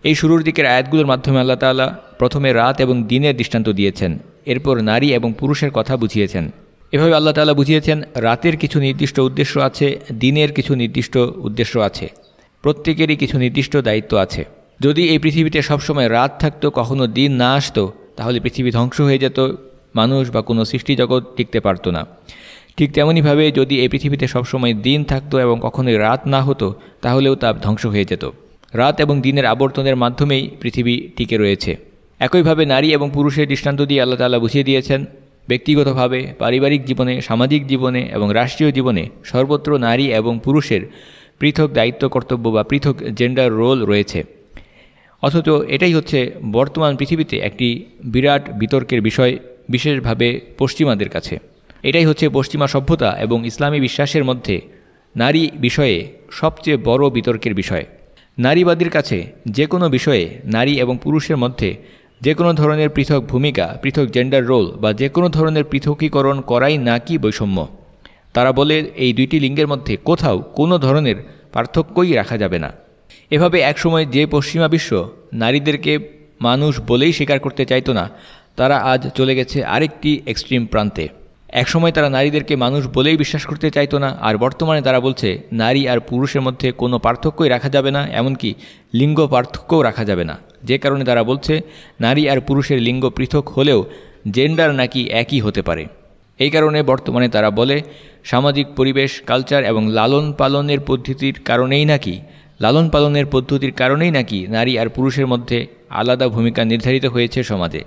এই শুরুর দিকের আয়াতগুলোর মাধ্যমে আল্লাহ তাল্লাহ প্রথমে রাত এবং দিনের দৃষ্টান্ত দিয়েছেন, এরপর নারী এবং পুরুষের কথা বুঝিয়েছেন। এভাবে আল্লাহ তালা বুঝিয়েছেন, রাতের কিছু নির্দিষ্ট উদ্দেশ্য আছে, দিনের কিছু নির্দিষ্ট উদ্দেশ্য আছে, প্রত্যেকেরই কিছু নির্দিষ্ট দায়িত্ব আছে। যদি এই পৃথিবীতে সবসময় রাত থাকতো, কখনো দিন না আসতো, তাহলে পৃথিবী ধ্বংস হয়ে যেত, মানুষ বা কোনো সৃষ্টিজগৎ টিকতে পারতো না। ঠিক তেমনইভাবে যদি এই পৃথিবীতে সবসময় দিন থাকতো এবং কখনোই রাত না হতো, তাহলেও তা ধ্বংস হয়ে যেত। রাত এবং দিনের আবর্তনের মাধ্যমেই পৃথিবী টিকে রয়েছে। একইভাবে নারী এবং পুরুষের দৃষ্টান্ত দিয়ে আল্লাহ তালা বুঝিয়ে দিয়েছেন, ব্যক্তিগতভাবে, পারিবারিক জীবনে, সামাজিক জীবনে এবং রাষ্ট্রীয় জীবনে সর্বত্র নারী এবং পুরুষের পৃথক দায়িত্ব, কর্তব্য বা পৃথক জেন্ডার রোল রয়েছে। অথচ এটাই হচ্ছে বর্তমান পৃথিবীতে একটি বিরাট বিতর্কের বিষয়, বিশেষভাবে পশ্চিমাদের কাছে। এটাই হচ্ছে পশ্চিমা সভ্যতা এবং ইসলামী বিশ্বাসের মধ্যে নারী বিষয়ে সবচেয়ে বড় বিতর্কের বিষয়। নারীবাদীর কাছে যে কোনো বিষয়ে নারী এবং পুরুষের মধ্যে যে কোনো ধরনের পৃথক ভূমিকা, পৃথক জেন্ডার রোল বা যে কোনো ধরনের পৃথকীকরণ করাই নাকি বৈষম্য। তারা বলে এই দুইটি লিঙ্গের মধ্যে কোথাও কোনো ধরনের পার্থক্যই রাখা যাবে না। এভাবে একসময় যে পশ্চিমা বিশ্ব নারীদেরকে মানুষ বলেই স্বীকার করতে চাইতো না, তারা আজ চলে গেছে আরেকটি এক্সট্রিম প্রান্তে। একসময় তারা নারীদেরকে মানুষ বলেই বিশ্বাস করতে চাইতো না, আর বর্তমানে তারা বলছে, নারী আর পুরুষের মধ্যে কোনো পার্থক্যই রাখা যাবে না, এমনকি লিঙ্গ পার্থক্যও রাখা যাবে না। যে কারণে তারা বলছে, নারী আর পুরুষের লিঙ্গ পৃথক হলেও জেন্ডার নাকি একই হতে পারে। এই কারণে বর্তমানে তারা বলে, সামাজিক পরিবেশ, কালচার এবং লালন পালনের পদ্ধতির কারণেই নাকি লালন পালনের পদ্ধতির কারণেই নাকি নারী আর পুরুষের মধ্যে আলাদা ভূমিকা নির্ধারিত হয়েছে সমাজে।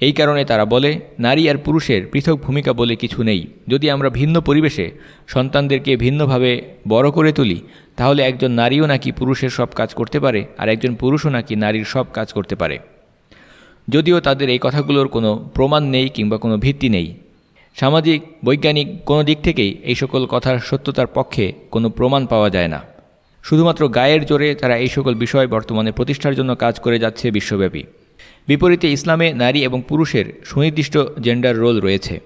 এই কারণে তারা বলে, নারী আর পুরুষের পৃথক ভূমিকা বলে কিছু নেই। যদি আমরা ভিন্ন পরিবেশে সন্তানদেরকে ভিন্নভাবে বড় করে তুলি, তাহলে একজন নারীও নাকি পুরুষের সব কাজ করতে পারে আর একজন পুরুষও নাকি নারীর সব কাজ করতে পারে। যদিও তাদের এই কথাগুলোর কোনো প্রমাণ নেই কিংবা কোনো ভিত্তি নেই। সামাজিক, বৈজ্ঞানিক কোনো দিক থেকেই এই সকল কথার সত্যতার পক্ষে কোনো প্রমাণ পাওয়া যায় না। শুধুমাত্র গায়ের জোরে তারা এই সকল বিষয় বর্তমানে প্রতিষ্ঠার জন্য কাজ করে যাচ্ছে বিশ্বব্যাপী। বিপরীতে ইসলামে নারী এবং পুরুষের সুনির্দিষ্ট জেন্ডার রোল রয়েছে।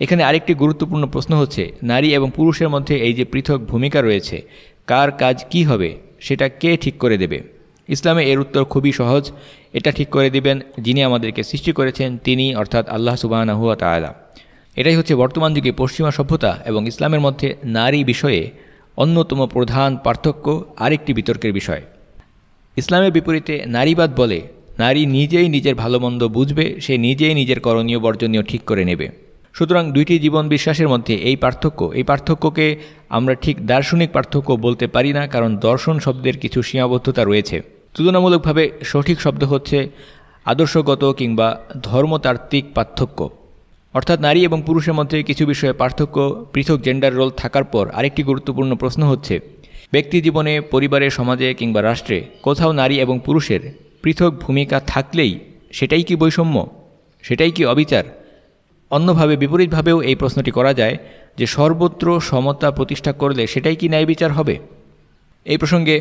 এখানে আরেকটি গুরুত্বপূর্ণ প্রশ্ন হচ্ছে, নারী এবং পুরুষের মধ্যে এই যে পৃথক ভূমিকা রয়েছে, কার কাজ কি হবে, সেটা কে ঠিক করে দেবে? ইসলামে এর উত্তর খুবই সহজ, এটা ঠিক করে দিবেন যিনি আমাদেরকে সৃষ্টি করেছেন, তিনি, অর্থাৎ আল্লাহ সুবাহ তালা এটাই হচ্ছে বর্তমান যুগে পশ্চিমা সভ্যতা এবং ইসলামের মধ্যে নারী বিষয়ে অন্যতম প্রধান পার্থক্য আরেকটি বিতর্কের বিষয়। ইসলামের বিপরীতে নারীবাদ বলে, নারী নিজেই নিজের ভালো মন্দ বুঝবে, সে নিজেই নিজের করণীয় বর্জনীয় ঠিক করে নেবে। সুতরাং দুইটি জীবন বিশ্বাসের মধ্যে এই পার্থক্য, এই পার্থক্যকে আমরা ঠিক দার্শনিক পার্থক্য বলতে পারি না, কারণ দর্শন শব্দের কিছু সীমাবদ্ধতা রয়েছে। তুলনামূলকভাবে সঠিক শব্দ হচ্ছে আদর্শগত কিংবা ধর্মতাত্ত্বিক পার্থক্য। অর্থাৎ নারী এবং পুরুষের মধ্যে কিছু বিষয়ে পার্থক্য পৃথক জেন্ডার রোল থাকার পর আরেকটি গুরুত্বপূর্ণ প্রশ্ন হচ্ছে, ব্যক্তি জীবনে, পরিবারে, সমাজে কিংবা রাষ্ট্রে কোথাও নারী এবং পুরুষের পৃথক ভূমিকা থাকলেই সেটাই কি বৈষম্য? সেটাই কি অবিচার? অন্যভাবে বিপরীতভাবেও এই প্রশ্নটি করা যায় যে সর্বত্র সমতা প্রতিষ্ঠা করলে সেটাই কি ন্যায় বিচার হবে? এই প্রসঙ্গে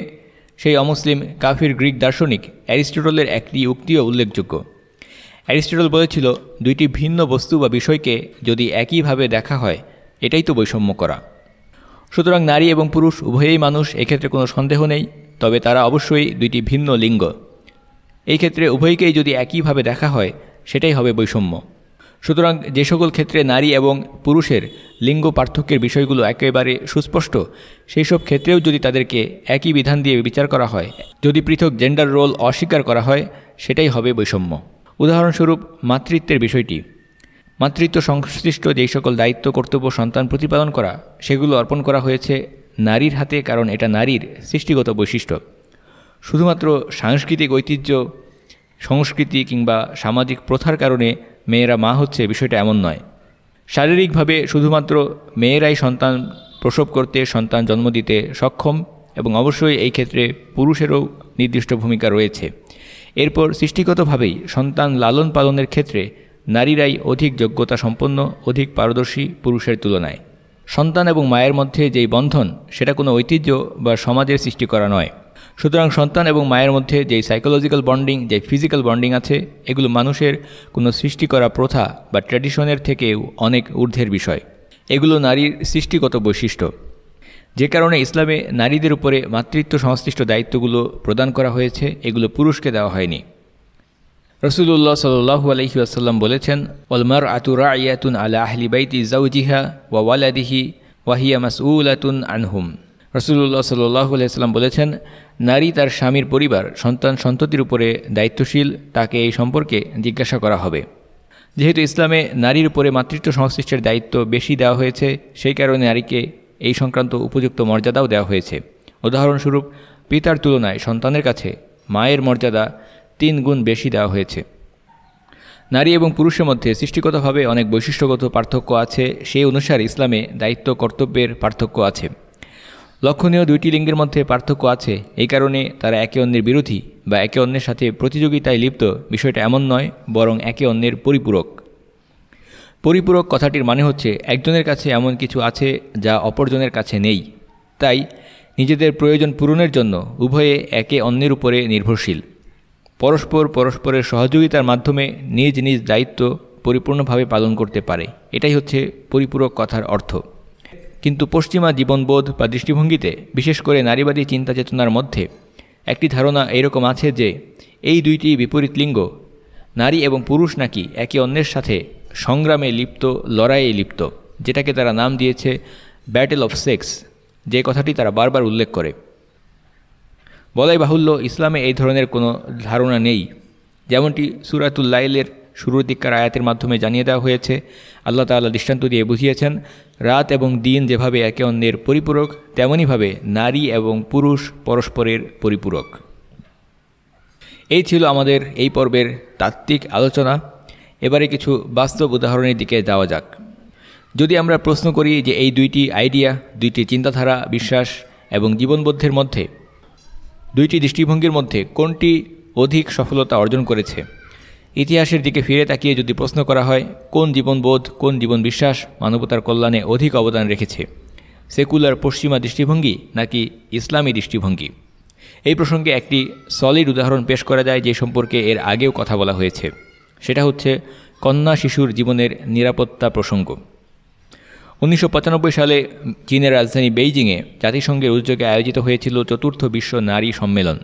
সেই অমুসলিম কাফির গ্রিক দার্শনিক অ্যারিস্টটলের একটি উক্তিও উল্লেখযোগ্য। অ্যারিস্টটল বলেছিল, দুইটি ভিন্ন বস্তু বা বিষয়কে যদি একইভাবে দেখা হয়, এটাই তো বৈষম্য করা। সুতরাং নারী এবং পুরুষ, উভয়েই মানুষ, এক্ষেত্রে কোনো সন্দেহ নেই, তবে তারা অবশ্যই দুইটি ভিন্ন লিঙ্গ। এই ক্ষেত্রে উভয়কেই যদি একইভাবে দেখা হয়, সেটাই হবে বৈষম্য। সুতরাং যে সকল ক্ষেত্রে নারী এবং পুরুষের লিঙ্গ পার্থক্যের বিষয়গুলো একেবারে সুস্পষ্ট, সেই সব ক্ষেত্রেও যদি তাদেরকে একই বিধান দিয়ে বিচার করা হয়, যদি পৃথক জেন্ডার রোল অস্বীকার করা হয়, সেটাই হবে বৈষম্য। উদাহরণস্বরূপ মাতৃত্বের বিষয়টি। মাতৃত্ব সংশ্লিষ্ট যেই সকল দায়িত্ব, কর্তব্য, সন্তান প্রতিপালন করা, সেগুলো অর্পণ করা হয়েছে নারীর হাতে, কারণ এটা নারীর সৃষ্টিগত বৈশিষ্ট্য। শুধুমাত্র সাংস্কৃতিক ঐতিহ্য, সংস্কৃতি কিংবা সামাজিক প্রথার কারণে মেয়েরা মা হচ্ছে বিষয়টা এমন নয়। শারীরিকভাবে শুধুমাত্র মেয়েরাই সন্তান প্রসব করতে, সন্তান জন্ম দিতে সক্ষম এবং অবশ্যই এই ক্ষেত্রে পুরুষেরও নির্দিষ্ট ভূমিকা রয়েছে। এরপর সৃষ্টিগতভাবেই সন্তান লালন পালনের ক্ষেত্রে নারীরাই অধিক যোগ্যতা সম্পন্ন, অধিক পারদর্শী পুরুষের তুলনায়। সন্তান এবং মায়ের মধ্যে যেই বন্ধন, সেটা কোনো ঐতিহ্য বা সমাজের সৃষ্টি করা নয়। সুতরাং সন্তান এবং মায়ের মধ্যে যেই সাইকোলজিক্যাল বন্ডিং যে ফিজিক্যাল বন্ডিং আছে, এগুলো মানুষের কোনো সৃষ্টি করা প্রথা বা ট্র্যাডিশনের থেকেও অনেক ঊর্ধ্বের বিষয়। এগুলো নারীর সৃষ্টিগত বৈশিষ্ট্য। যে কারণে ইসলামে নারীদের উপরে মাতৃত্ব সংশ্লিষ্ট দায়িত্বগুলো প্রদান করা হয়েছে, এগুলো পুরুষকে দেওয়া হয়নি। রসুল্লাহ সাল্লু আলহি আসাল্লাম বলেছেন ওলমার আতুরা ইয়াতুন আলা আহলি বাইতি জাউজিহা ওয়া ওয়ালাদিহি ওয়াহিয়া মাস মাসউলাতুন আনহুম। রসুল্লাহ সাল্লাহ আলাইসাল্লাম বলেছেন, নারী তার স্বামীর পরিবার, সন্তান সন্ততির উপরে দায়িত্বশীল, তাকে এই সম্পর্কে জিজ্ঞাসা করা হবে। যেহেতু ইসলামে নারীর উপরে মাতৃত্ব সংশ্লিষ্টের দায়িত্ব বেশি দেওয়া হয়েছে, সেই কারণে নারীকে এই সংক্রান্ত উপযুক্ত মর্যাদাও দেওয়া হয়েছে। উদাহরণস্বরূপ, পিতার তুলনায় সন্তানের কাছে মায়ের মর্যাদা তিন গুণ বেশি দেওয়া হয়েছে। নারী এবং পুরুষের মধ্যে সৃষ্টিগতভাবে অনেক বৈশিষ্ট্যগত পার্থক্য আছে, সেই অনুসারে ইসলামে দায়িত্ব, কর্তব্যের পার্থক্য আছে। লক্ষণীয় দুইটি লিঙ্গের মধ্যে পার্থক্য আছে, এই কারণে তারা একে অন্যের বিরোধী বা একে অন্যের সাথে প্রতিযোগিতায় লিপ্ত, বিষয়টা এমন নয়, বরং একে অন্যের পরিপূরক। পরিপূরক কথাটির মানে হচ্ছে, একজনের কাছে এমন কিছু আছে যা অপরজনের কাছে নেই। তাই, নিজেদের প্রয়োজন পূরণের জন্য উভয়ে একে অন্যের উপরে নির্ভরশীল। পরস্পর পরস্পরের সহযোগিতার মাধ্যমে নিজ নিজ দায়িত্ব পরিপূর্ণভাবে পালন করতে পারে। এটাই হচ্ছে পরিপূরক কথার অর্থ। কিন্তু পশ্চিমা জীবনবোধ বা দৃষ্টিভঙ্গিতে, বিশেষ করে নারীবাদী চিন্তা চেতনার মধ্যে, একটি ধারণা এরকম আছে যে, এই দুইটি বিপরীত লিঙ্গ, নারী এবং পুরুষ নাকি একে অন্যের সাথে সংগ্রামে লিপ্ত, লড়াইয়ে লিপ্ত, যেটাকে তারা নাম দিয়েছে ব্যাটেল অফ সেক্স যে কথাটি তারা বারবার উল্লেখ করে। বলাই বাহুল্য, ইসলামে এই ধরনের কোনো ধারণা নেই। যেমনটি সুরাতুল্লাইলের শুরুর দিককার আয়াতের মাধ্যমে জানিয়ে দেওয়া হয়েছে, আল্লাহ তাল্লাহ দৃষ্টান্ত দিয়ে বুঝিয়েছেন, রাত এবং দিন যেভাবে একে অন্যের পরিপূরক, তেমনইভাবে নারী এবং পুরুষ পরস্পরের পরিপূরক। এই ছিল আমাদের এই পর্বের তাত্ত্বিক আলোচনা। এবারে কিছু বাস্তব উদাহরণের দিকে যাওয়া যাক। যদি আমরা প্রশ্ন করি যে এই দুইটি আইডিয়া, দুইটি চিন্তাধারা, বিশ্বাস এবং জীবনবোধের মধ্যে, দুইটি দৃষ্টিভঙ্গির মধ্যে কোনটি অধিক সফলতা অর্জন করেছে? ইতিহাসের দিকে ফিরে তাকিয়ে যদি প্রশ্ন করা হয়, কোন জীবনবোধ, কোন জীবন বিশ্বাস মানবতার কল্যাণে অধিক অবদান রেখেছে? সেকুলার পশ্চিমা দৃষ্টিভঙ্গি নাকি ইসলামী দৃষ্টিভঙ্গি? এই প্রসঙ্গে একটি সলিড উদাহরণ পেশ করা যায় যে সম্পর্কে এর আগেও কথা বলা হয়েছে। সেটা হচ্ছে কন্যা শিশুর জীবনের নিরাপত্তা প্রসঙ্গ। উনিশশো পঁচানব্বই সালে চীনের রাজধানী বেইজিংয়ে জাতিসংঘের উদ্যোগে আয়োজিত হয়েছিল চতুর্থ বিশ্ব নারী সম্মেলন।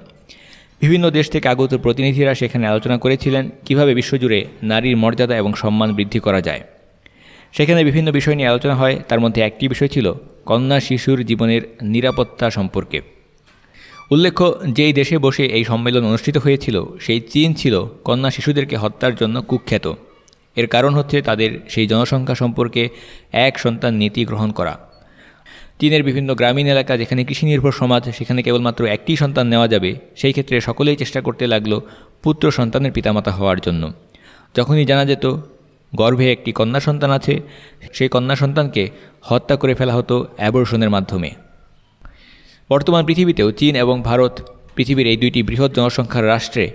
বিভিন্ন দেশ থেকে আগত প্রতিনিধিরা সেখানে আলোচনা করেছিলেন কীভাবে বিশ্বজুড়ে নারীর মর্যাদা এবং সম্মান বৃদ্ধি করা যায়। সেখানে বিভিন্ন বিষয় নিয়ে আলোচনা হয়, তার মধ্যে একটি বিষয় ছিল কন্যা শিশুর জীবনের নিরাপত্তা সম্পর্কে। উল্লেখ্য, যেই দেশে বসে এই সম্মেলন অনুষ্ঠিত হয়েছিল, সেই চীন ছিল কন্যা শিশুদেরকে হত্যার জন্য কুখ্যাত। এর কারণ হচ্ছে তাদের সেই জনসংখ্যা সম্পর্কে এক সন্তান নীতি গ্রহণ করা। চীনের বিভিন্ন গ্রামীণ এলাকা যেখানে কৃষি নির্ভর সমাজ, সেখানে কেবলমাত্র একটি সন্তান নেওয়া যাবে, সেই ক্ষেত্রে সকলেই চেষ্টা করতে লাগল পুত্র সন্তানের পিতামাতা হওয়ার জন্য। যখনই জানা যেত, গর্ভে একটি কন্যা সন্তান আছে, সেই কন্যা সন্তানকে হত্যা করে ফেলা হতো অ্যাবর্ষণের মাধ্যমে। বর্তমান পৃথিবীতেও চীন এবং ভারত পৃথিবীর এই দুইটি বৃহৎ জনসংখ্যার রাষ্ট্রে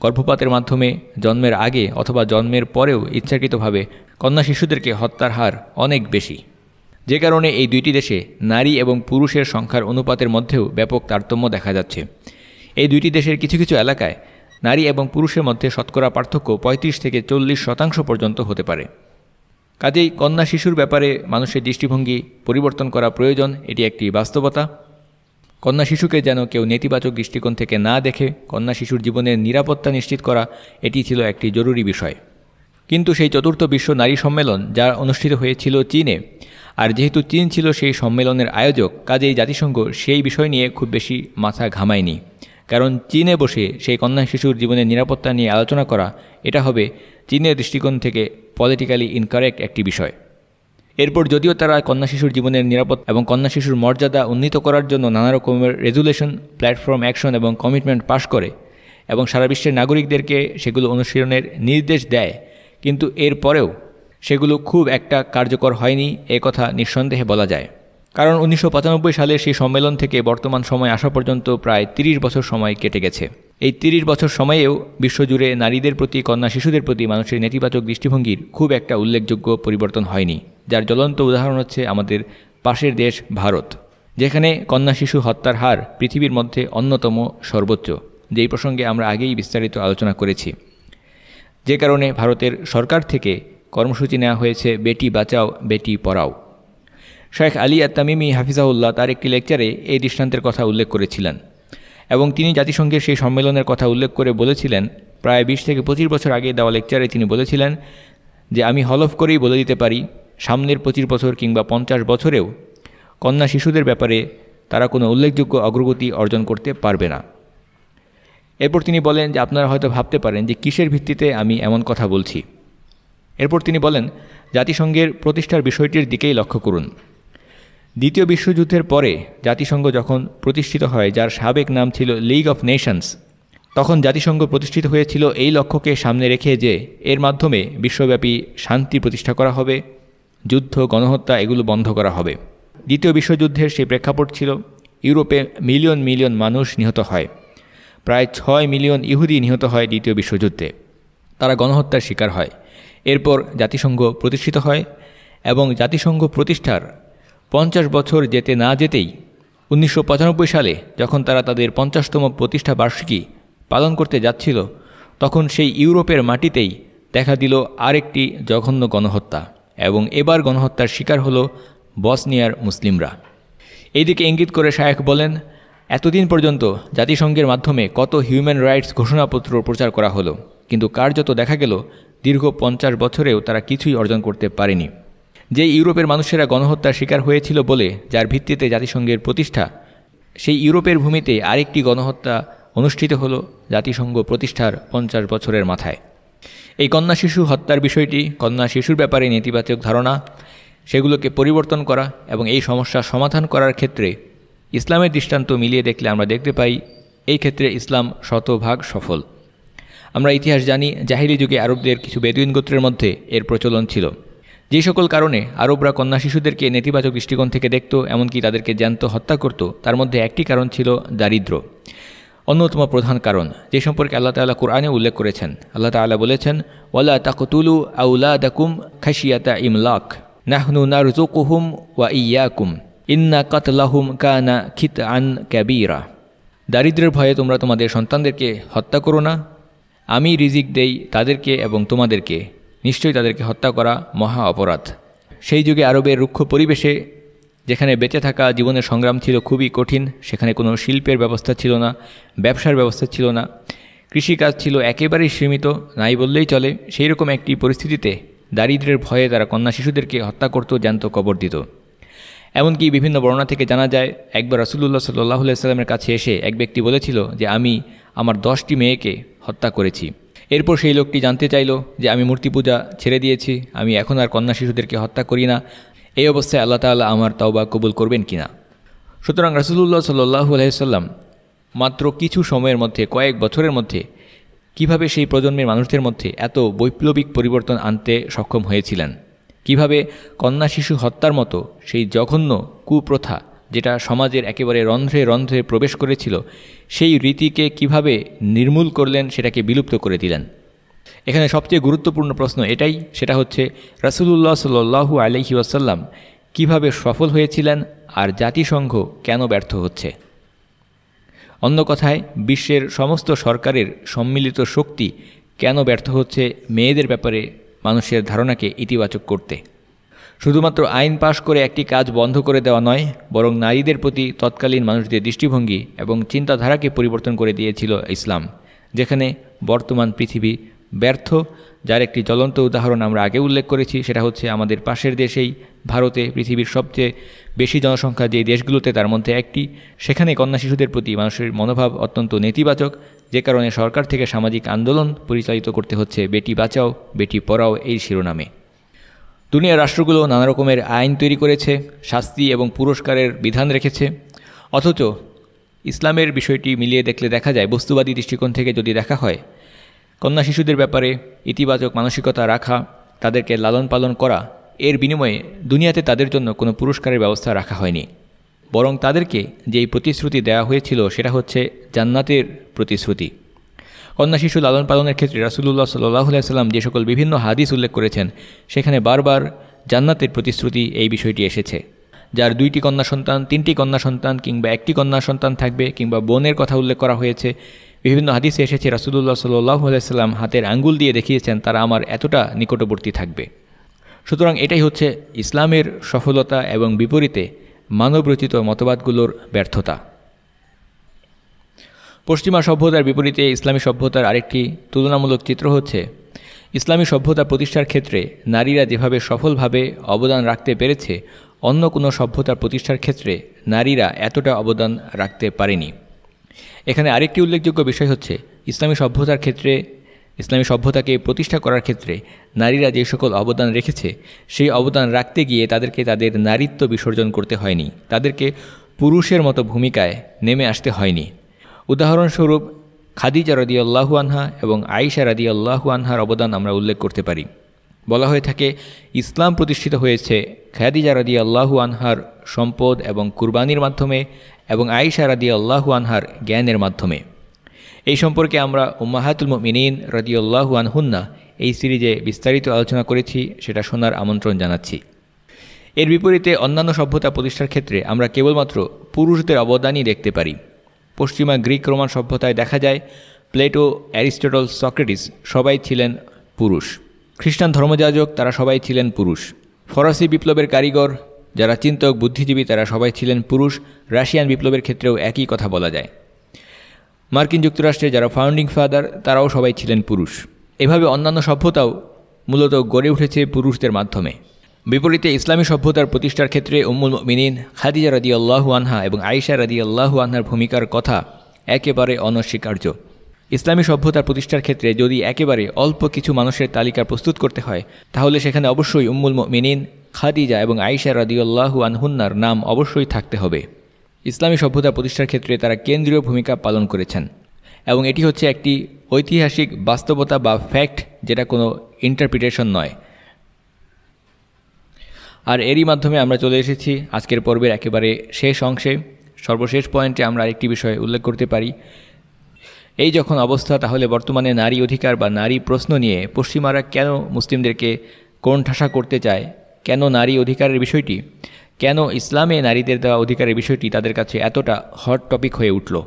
গর্ভপাতের মাধ্যমে জন্মের আগে অথবা জন্মের পরেও ইচ্ছাকৃতভাবে কন্যা শিশুদেরকে হত্যার হার অনেক বেশি। যে কারণে এই দুইটি দেশে নারী এবং পুরুষের সংখ্যার অনুপাতের মধ্যেও ব্যাপক তারতম্য দেখা যাচ্ছে। এই দুইটি দেশের কিছু কিছু এলাকায় নারী এবং পুরুষের মধ্যে শতকরা পার্থক্য ৩৫ থেকে চল্লিশ শতাংশ পর্যন্ত হতে পারে। কাজেই কন্যা শিশুর ব্যাপারে মানুষের দৃষ্টিভঙ্গি পরিবর্তন করা প্রয়োজন, এটি একটি বাস্তবতা। কন্যা শিশুকে যেন কেউ নেতিবাচক দৃষ্টিকোণ থেকে না দেখে কন্যা শিশুর জীবনের নিরাপত্তা নিশ্চিত করা, এটি ছিল একটি জরুরি বিষয়। কিন্তু সেই চতুর্থ বিশ্ব নারী সম্মেলন, যা অনুষ্ঠিত হয়েছিল চীনে, আর যেহেতু চীন ছিল সেই সম্মেলনের আয়োজক, কাজেই জাতিসংঘ সেই বিষয় নিয়ে খুব বেশি মাথা ঘামায়নি। কারণ চীনে বসে সেই কন্যা শিশুর জীবনের নিরাপত্তা নিয়ে আলোচনা করা, এটা হবে চীনের দৃষ্টিকোণ থেকে পলিটিক্যালি ইনকারেক্ট একটি বিষয়। এরপর যদিও তারা কন্যা শিশুর জীবনের নিরাপদ এবং কন্যা শিশুর মর্যাদা উন্নীত করার জন্য নানা রকমের রেজুলেশন, প্ল্যাটফর্ম অ্যাকশন এবং কমিটমেন্ট পাশ করে এবং সারা বিশ্বের নাগরিকদেরকে সেগুলো অনুশীলনের নির্দেশ দেয়। কিন্তু এর পরেও সেগুলো খুব একটা কার্যকর হয়নি, এ কথা নিঃসন্দেহে বলা যায়। কারণ উনিশশো পঁচানব্বই সালে সেই সম্মেলন থেকে বর্তমান সময় আসা পর্যন্ত প্রায় ৩০ বছর সময় কেটে গেছে। এই ৩০ বছর সময়েও বিশ্বজুড়ে নারীদের প্রতি, কন্যা শিশুদের প্রতি মানুষের নেতিবাচক দৃষ্টিভঙ্গির খুব একটা উল্লেখযোগ্য পরিবর্তন হয়নি, যার জ্বলন্ত উদাহরণ হচ্ছে আমাদের পাশের দেশ ভারত, যেখানে কন্যা শিশু হত্যার হার পৃথিবীর মধ্যে অন্যতম সর্বোচ্চ, যেই প্রসঙ্গে আমরা আগেই বিস্তারিত আলোচনা করেছি। যে কারণে ভারতের সরকার থেকে কর্মসূচি নেওয়া হয়েছে, বেটি বাঁচাও, বেটি পড়াও। শেখ আলী আত্তামিমি হাফিজাউল্লাহ তার একটি লেকচারে এই দৃষ্টান্তের কথা উল্লেখ করেছিলেন এবং তিনি জাতিসংঘের সেই সম্মেলনের কথা উল্লেখ করে বলেছিলেন। প্রায় বিশ থেকে পঁচিশ বছর আগে দেওয়া লেকচারে তিনি বলেছিলেন যে, আমি হলফ করেই বলে দিতে পারি, সামনের পঁচিশ বছর কিংবা পঞ্চাশ বছরেও কন্যা শিশুদের ব্যাপারে তারা কোনো উল্লেখযোগ্য অগ্রগতি অর্জন করতে পারবে না। এরপর তিনি বলেন যে, আপনারা হয়তো ভাবতে পারেন যে, কিসের ভিত্তিতে আমি এমন কথা বলছি? এরপর তিনি বলেন, জাতিসংঘের প্রতিষ্ঠার বিষয়টির দিকেই লক্ষ্য করুন। দ্বিতীয় বিশ্বযুদ্ধের পরে জাতিসংঘ যখন প্রতিষ্ঠিত হয়, যার সাবেক নাম ছিল লিগ অফ নেশনস তখন জাতিসংঘ প্রতিষ্ঠিত হয়েছিল এই লক্ষ্যকে সামনে রেখে যে এর মাধ্যমে বিশ্বব্যাপী শান্তি প্রতিষ্ঠা করা হবে, যুদ্ধ, গণহত্যা এগুলো বন্ধ করা হবে। দ্বিতীয় বিশ্বযুদ্ধের সেই প্রেক্ষাপট ছিল, ইউরোপে মিলিয়ন মিলিয়ন মানুষ নিহত হয়, প্রায় ছয় মিলিয়ন ইহুদি নিহত হয় দ্বিতীয় বিশ্বযুদ্ধে। তারা গণহত্যার শিকার হয়। এরপর জাতিসংঘ প্রতিষ্ঠিত হয় এবং জাতিসংঘ প্রতিষ্ঠার পঞ্চাশ বছর যেতে না যেতেই উনিশশো পঁচানব্বই সালে যখন তারা তাদের পঞ্চাশতম প্রতিষ্ঠা বার্ষিকী পালন করতে যাচ্ছিল, তখন সেই ইউরোপের মাটিতেই দেখা দিল আরেকটি জঘন্য গণহত্যা এবং এবার গণহত্যার শিকার হলো বসনিয়ার মুসলিমরা। এইদিকে ইঙ্গিত করে শায়েখ বলেন, এতদিন পর্যন্ত জাতিসংঘের মাধ্যমে কত হিউম্যান রাইটস ঘোষণাপত্র প্রচার করা হলো, কিন্তু কার্যত দেখা গেল দীর্ঘ পঞ্চাশ বছরেও তারা কিছুই অর্জন করতে পারেনি। যে ইউরোপের মানুষেরা গণহত্যার শিকার হয়েছিল বলে, যার ভিত্তিতে জাতিসংঘের প্রতিষ্ঠা, সেই ইউরোপের ভূমিতে আরেকটি গণহত্যা অনুষ্ঠিত হল জাতিসংঘ প্রতিষ্ঠার পঞ্চাশ বছরের মাথায়। এই কন্যা শিশু হত্যার বিষয়টি, কন্যা শিশুর ব্যাপারে নেতিবাচক ধারণা, সেগুলোকে পরিবর্তন করা এবং এই সমস্যা সমাধান করার ক্ষেত্রে ইসলামের দৃষ্টান্ত মিলিয়ে দেখলে আমরা দেখতে পাই, এই ক্ষেত্রে ইসলাম শতভাগ সফল। আমরা ইতিহাস জানি জাহিরি যুগে আরবদের কিছু বেদুইন গোত্রের মধ্যে এর প্রচলন ছিল। যে সকল কারণে আরবরা কন্যা শিশুদেরকে নেতিবাচক দৃষ্টিকোণ থেকে দেখত, এমনকি তাদেরকে জ্যান্ত হত্যা করত, তার মধ্যে একটি কারণ ছিল দারিদ্র অন্যতম প্রধান কারণ, যে সম্পর্কে আল্লাহ তাল্লাহ কোরআনে উল্লেখ করেছেন। আল্লাহ তাল্লাহ বলেছেন, ওয়ালা তাকতুলু আউলা দাকুম খাসিয়াতা ইমলাক, নাহনু নারজুকুহুম ওয়া ইয়াকুম, ইন্না কাতলাহুম কানা খিত আন ক্যাবিরা দারিদ্রের ভয়ে তোমরা তোমাদের সন্তানদেরকে হত্যা করো না। আমি রিজিক দেই তাদেরকে এবং তোমাদেরকে। নিশ্চয়ই তাদেরকে হত্যা করা মহা অপরাধ। সেই যুগে আরবের রুক্ষ পরিবেশে যেখানে বেঁচে থাকা জীবনের সংগ্রাম ছিল খুবই কঠিন, সেখানে কোনো শিল্পের ব্যবস্থা ছিল না, ব্যবসার ব্যবস্থা ছিল না। কৃষিকাজ ছিল একেবারেই সীমিত, নাই বললেই চলে। সেই রকম একটি পরিস্থিতিতে দারিদ্রের ভয়ে তারা কন্যা শিশুদেরকে হত্যা করত, জ্যান্ত কবর দিত। এমনকি বিভিন্ন বর্ণনা থেকে জানা যায়, একবার রসুল্লাহ সাল্লাহ সাল্লামের কাছে এসে এক ব্যক্তি বলেছিল যে, আমি আমার দশটি মেয়েকে হত্যা করেছি। এরপর সেই লোকটি জানতে চাইল যে আমি মূর্তি পূজা ছেড়ে দিয়েছি, আমি এখন আর কন্যা শিশুদেরকে হত্যা করি না। এই অবস্থায় আল্লাহ তাল্লাহ আমার তাওবা কবুল করবেন কিনা? সুতরাং রসুল্লাহ সাল্লু আলহিসাল্লাম মাত্র কিছু সময়ের মধ্যে, কয়েক বছরের মধ্যে, কীভাবে সেই প্রজন্মের মানুষদের মধ্যে এত বৈপ্লবিক পরিবর্তন আনতে সক্ষম হয়েছিলেন? কীভাবে কন্যা শিশু হত্যার মতো সেই জঘন্য কুপ্রথা যেটা সমাজের একেবারে রন্ধ্রে রন্ধ্রে প্রবেশ করেছিল, সেই রীতিকে কীভাবে নির্মূল করলেন সেটাকে বিলুপ্ত করে দিলেন। এখানে সবচেয়ে গুরুত্বপূর্ণ প্রশ্ন এটাই, সেটা হচ্ছে রাসুলুল্লাহ সাল্লু আলহি ওয়াসাল্লাম কীভাবে সফল হয়েছিলেন আর জাতিসংঘ কেন ব্যর্থ হচ্ছে। অন্য কথায়, বিশ্বের সমস্ত সরকারের সম্মিলিত শক্তি কেন ব্যর্থ হচ্ছে মেয়েদের ব্যাপারে মানুষের ধারণাকে ইতিবাচক করতে। শুধুমাত্র আইন পাশ করে একটি কাজ বন্ধ করে দেওয়া নয়, বরং নারীদের প্রতি তৎকালীন মানুষদের দৃষ্টিভঙ্গি এবং চিন্তাধারাকে পরিবর্তন করে দিয়েছিল ইসলাম, যেখানে বর্তমান পৃথিবী ব্যর্থ, যার একটি জ্বলন্ত উদাহরণ আমরা আগে উল্লেখ করেছি, সেটা হচ্ছে আমাদের পাশের দেশেই ভারতে পৃথিবীর সবচেয়ে বেশি জনসংখ্যা যে দেশগুলোতে তার মধ্যে একটি, সেখানে কন্যা শিশুদের প্রতি মানুষের মনোভাব অত্যন্ত নেতিবাচক, যে কারণে সরকার থেকে সামাজিক আন্দোলন পরিচালিত করতে হচ্ছে, বেটি বাঁচাও, বেটি পড়াও এই শিরোনামে। দুনিয়ার রাষ্ট্রগুলো নানা রকমের আইন তৈরি করেছে, শাস্তি এবং পুরস্কারের বিধান রেখেছে। অথচ ইসলামের বিষয়টি মিলিয়ে দেখলে দেখা যায়, বস্তুবাদী দৃষ্টিকোণ থেকে যদি দেখা হয়, কন্যা শিশুদের ব্যাপারে ইতিবাচক মানসিকতা রাখা, তাদেরকে লালন পালন করা, এর বিনিময়ে দুনিয়াতে তাদের জন্য কোনো পুরস্কারের ব্যবস্থা রাখা হয়নি। বরং তাদেরকে যেই প্রতিশ্রুতি দেওয়া হয়েছিল, সেটা হচ্ছে জান্নাতের প্রতিশ্রুতি। কন্যা শিশু লালন পালনের ক্ষেত্রে রাসুল্লাহ সাল্লাহ সাল্লাম যে সকল বিভিন্ন হাদিস উল্লেখ করেছেন, সেখানে বারবার জান্নাতের প্রতিশ্রুতি এই বিষয়টি এসেছে। যার দুইটি কন্যা সন্তান, তিনটি কন্যা সন্তান কিংবা একটি কন্যা সন্তান থাকবে কিংবা বোনের কথা উল্লেখ করা হয়েছে, বিভিন্ন হাদিসে এসেছে রাসুদুল্লাহ সাল্লাহ সাল্লাম হাতের আঙ্গুল দিয়ে দেখিয়েছেন, তারা আমার এতটা নিকটবর্তী থাকবে। সুতরাং এটাই হচ্ছে ইসলামের সফলতা এবং বিপরীতে মানবরচিত মতবাদগুলোর ব্যর্থতা। পশ্চিমা সভ্যতার বিপরীতে ইসলামী সভ্যতার আরেকটি তুলনামূলক চিত্র হচ্ছে। ইসলামী সভ্যতা প্রতিষ্ঠার ক্ষেত্রে নারীরা যেভাবে সফলভাবে অবদান রাখতে পেরেছে, অন্য কোনো সভ্যতার প্রতিষ্ঠার ক্ষেত্রে নারীরা এতটা অবদান রাখতে পারেনি। এখানে আরেকটি উল্লেখযোগ্য বিষয় হচ্ছে, ইসলামী সভ্যতার ক্ষেত্রে, ইসলামী সভ্যতাকে প্রতিষ্ঠা করার ক্ষেত্রে নারীরা যে সকল অবদান রেখেছে, সেই অবদান রাখতে গিয়ে তাদেরকে তাদের নারীত্ব বিসর্জন করতে হয়নি। তাদেরকে পুরুষের মতো ভূমিকায় নেমে আসতে হয়নি। উদাহরণস্বরূপ, খাদিজা রদি আল্লাহু আনহা এবং আইসা রাদি আল্লাহু আনহার অবদান আমরা উল্লেখ করতে পারি। বলা হয়ে থাকে, ইসলাম প্রতিষ্ঠিত হয়েছে খাদিজা রদি আল্লাহু আনহার সম্পদ এবং কুরবানির মাধ্যমে এবং আইসা রাদি আল্লাহু আনহার জ্ঞানের মাধ্যমে। এই সম্পর্কে আমরা উম্মাহাতুল মিনীন রদিউল্লাহু আনহুন্না এই সিরিজে বিস্তারিত আলোচনা করেছি, সেটা শোনার আমন্ত্রণ জানাচ্ছি। এর বিপরীতে অন্যান্য সভ্যতা প্রতিষ্ঠার ক্ষেত্রে আমরা কেবলমাত্র পুরুষদের অবদানই দেখতে পারি। পশ্চিমা গ্রিক রোমান সভ্যতায় দেখা যায়, প্লেটো, অ্যারিস্টটল, সক্রেটিস সবাই ছিলেন পুরুষ। খ্রিস্টান ধর্মযাজক তারা সবাই ছিলেন পুরুষ। ফরাসি বিপ্লবের কারিগর, যারা চিন্তক, বুদ্ধিজীবী তারা সবাই ছিলেন পুরুষ। রাশিয়ান বিপ্লবের ক্ষেত্রেও একই কথা বলা যায়। মার্কিন যুক্তরাষ্ট্রে যারা ফাউন্ডিং ফাদার তারাও সবাই ছিলেন পুরুষ। এভাবে অন্যান্য সভ্যতাও মূলত গড়ে উঠেছে পুরুষদের মাধ্যমে। বিপরীতে ইসলামী সভ্যতার প্রতিষ্ঠার ক্ষেত্রে উম্মুল মিনিন খাদিজা রাদি আল্লাহু আনহা এবং আইসা রাদি আল্লাহু আনহার ভূমিকার কথা একেবারে অনস্বীকার্য। ইসলামী সভ্যতার প্রতিষ্ঠার ক্ষেত্রে যদি একেবারে অল্প কিছু মানুষের তালিকা প্রস্তুত করতে হয়, তাহলে সেখানে অবশ্যই উম্মুল মিনিন খাদিজা এবং আইসা রাদিউল্লাহু আনহুন্নার নাম অবশ্যই থাকতে হবে। ইসলামী সভ্যতা প্রতিষ্ঠার ক্ষেত্রে তারা কেন্দ্রীয় ভূমিকা পালন করেছেন এবং এটি হচ্ছে একটি ঐতিহাসিক বাস্তবতা বা ফ্যাক্ট, যেটা কোনো ইন্টারপ্রিটেশন নয়। আর এরই মাধ্যমে আমরা চলে এসেছি আজকের পর্বের একেবারে শেষ অংশে। সর্বশেষ পয়েন্টে আমরা আরেকটি বিষয় উল্লেখ করতে পারি। এই যখন অবস্থা, তাহলে বর্তমানে নারী অধিকার বা নারী প্রশ্ন নিয়ে পশ্চিমারা কেন মুসলিমদেরকে কোণঠাসা করতে চায়? কেন নারী অধিকারের বিষয়টি? কেন ইসলামে নারীদের দেওয়া অধিকারের বিষয়টি তাদের কাছে এতটা হট টপিক হয়ে উঠল?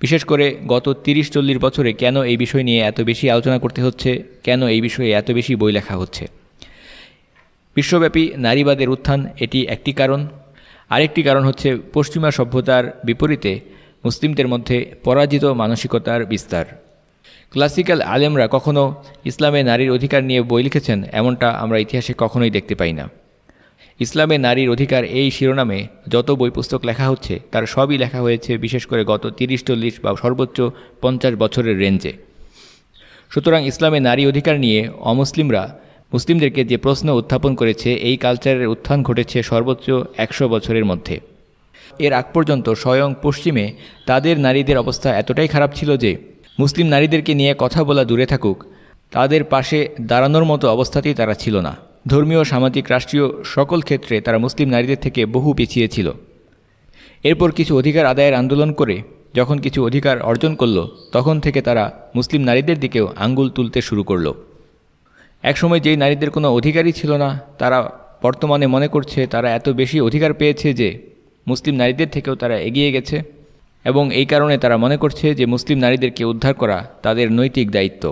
বিশেষ করে গত তিরিশ চল্লিশ বছরে কেন এই বিষয় নিয়ে এত বেশি আলোচনা করতে হচ্ছে? কেন এই বিষয়ে এত বেশি বই লেখা হচ্ছে? বিশ্বব্যাপী নারীবাদের উত্থান এটি একটি কারণ। আরেকটি কারণ হচ্ছে পশ্চিমা সভ্যতার বিপরীতে মুসলিমদের মধ্যে পরাজিত মানসিকতার বিস্তার। ক্লাসিক্যাল আলেমরা কখনও ইসলামে নারীর অধিকার নিয়ে বই লিখেছেন এমনটা আমরা ইতিহাসে কখনোই দেখতে পাই না। ইসলামে নারীর অধিকার এই শিরোনামে যত বই পুস্তক লেখা হচ্ছে, তার সবই লেখা হয়েছে বিশেষ করে গত তিরিশ, চল্লিশ বা সর্বোচ্চ পঞ্চাশ বছরের রেঞ্জে। সুতরাং ইসলামে নারী অধিকার নিয়ে অমুসলিমরা মুসলিমদেরকে যে প্রশ্ন উত্থাপন করেছে, এই কালচারের উত্থান ঘটেছে সর্বোচ্চ একশো বছরের মধ্যে। এর আগ পর্যন্ত স্বয়ং পশ্চিমে তাদের নারীদের অবস্থা এতটাই খারাপ ছিল যে, মুসলিম নারীদেরকে নিয়ে কথা বলা দূরে থাকুক, তাদের পাশে দাঁড়ানোর মতো অবস্থাতেই তারা ছিল না। ধর্মীয়, সামাজিক, রাষ্ট্রীয় সকল ক্ষেত্রে তারা মুসলিম নারীদের থেকে বহু পিছিয়ে ছিল। এরপর কিছু অধিকার আদায়ের আন্দোলন করে, যখন কিছু অধিকার অর্জন করল, তখন থেকে তারা মুসলিম নারীদের দিকেও আঙ্গুল তুলতে শুরু করল। একসময় যেই নারীদের কোনো অধিকারই ছিল না, তারা বর্তমানে মনে করছে তারা এত বেশি অধিকার পেয়েছে যে মুসলিম নারীদের থেকেও তারা এগিয়ে গেছে এবং এই কারণে তারা মনে করছে যে মুসলিম নারীদেরকে উদ্ধার করা তাদের নৈতিক দায়িত্ব।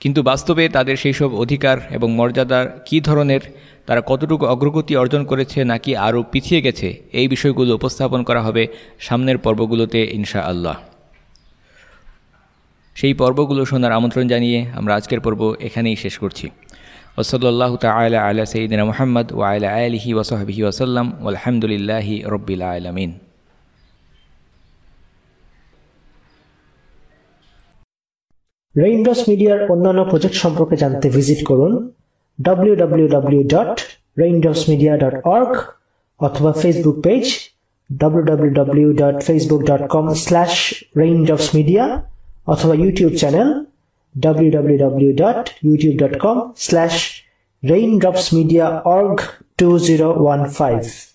কিন্তু বাস্তবে তাদের সেই সব অধিকার এবং মর্যাদার কী ধরনের, তারা কতটুকু অগ্রগতি অর্জন করেছে নাকি আরও পিছিয়ে গেছে, এই বিষয়গুলো উপস্থাপন করা হবে সামনের পর্বগুলোতে ইনশা আল্লাহ সেই পর্বগুলো শোনার আমন্ত্রণ জানিয়ে আমরা আজকের পর্ব এখানেই শেষ করছি। ওসল্লাহ তালা আলা সঈদিনা মোহাম্মদ ও আলা আলহি ওসহাবিহি ওসাল্লাম আলহামদুলিল্লাহি রব্বিল আলমিন। রেইনড্রপস মিডিয়ার অন্যান্য প্রজেক্ট সম্পর্কে জানতে ভিজিট করুন www.raindropsmedia.org অথবা ফেসবুক পেজ www.facebook.com/raindropsmedia অথবা ইউটিউব চ্যানেল www.youtube.com/raindropsmediaorg2015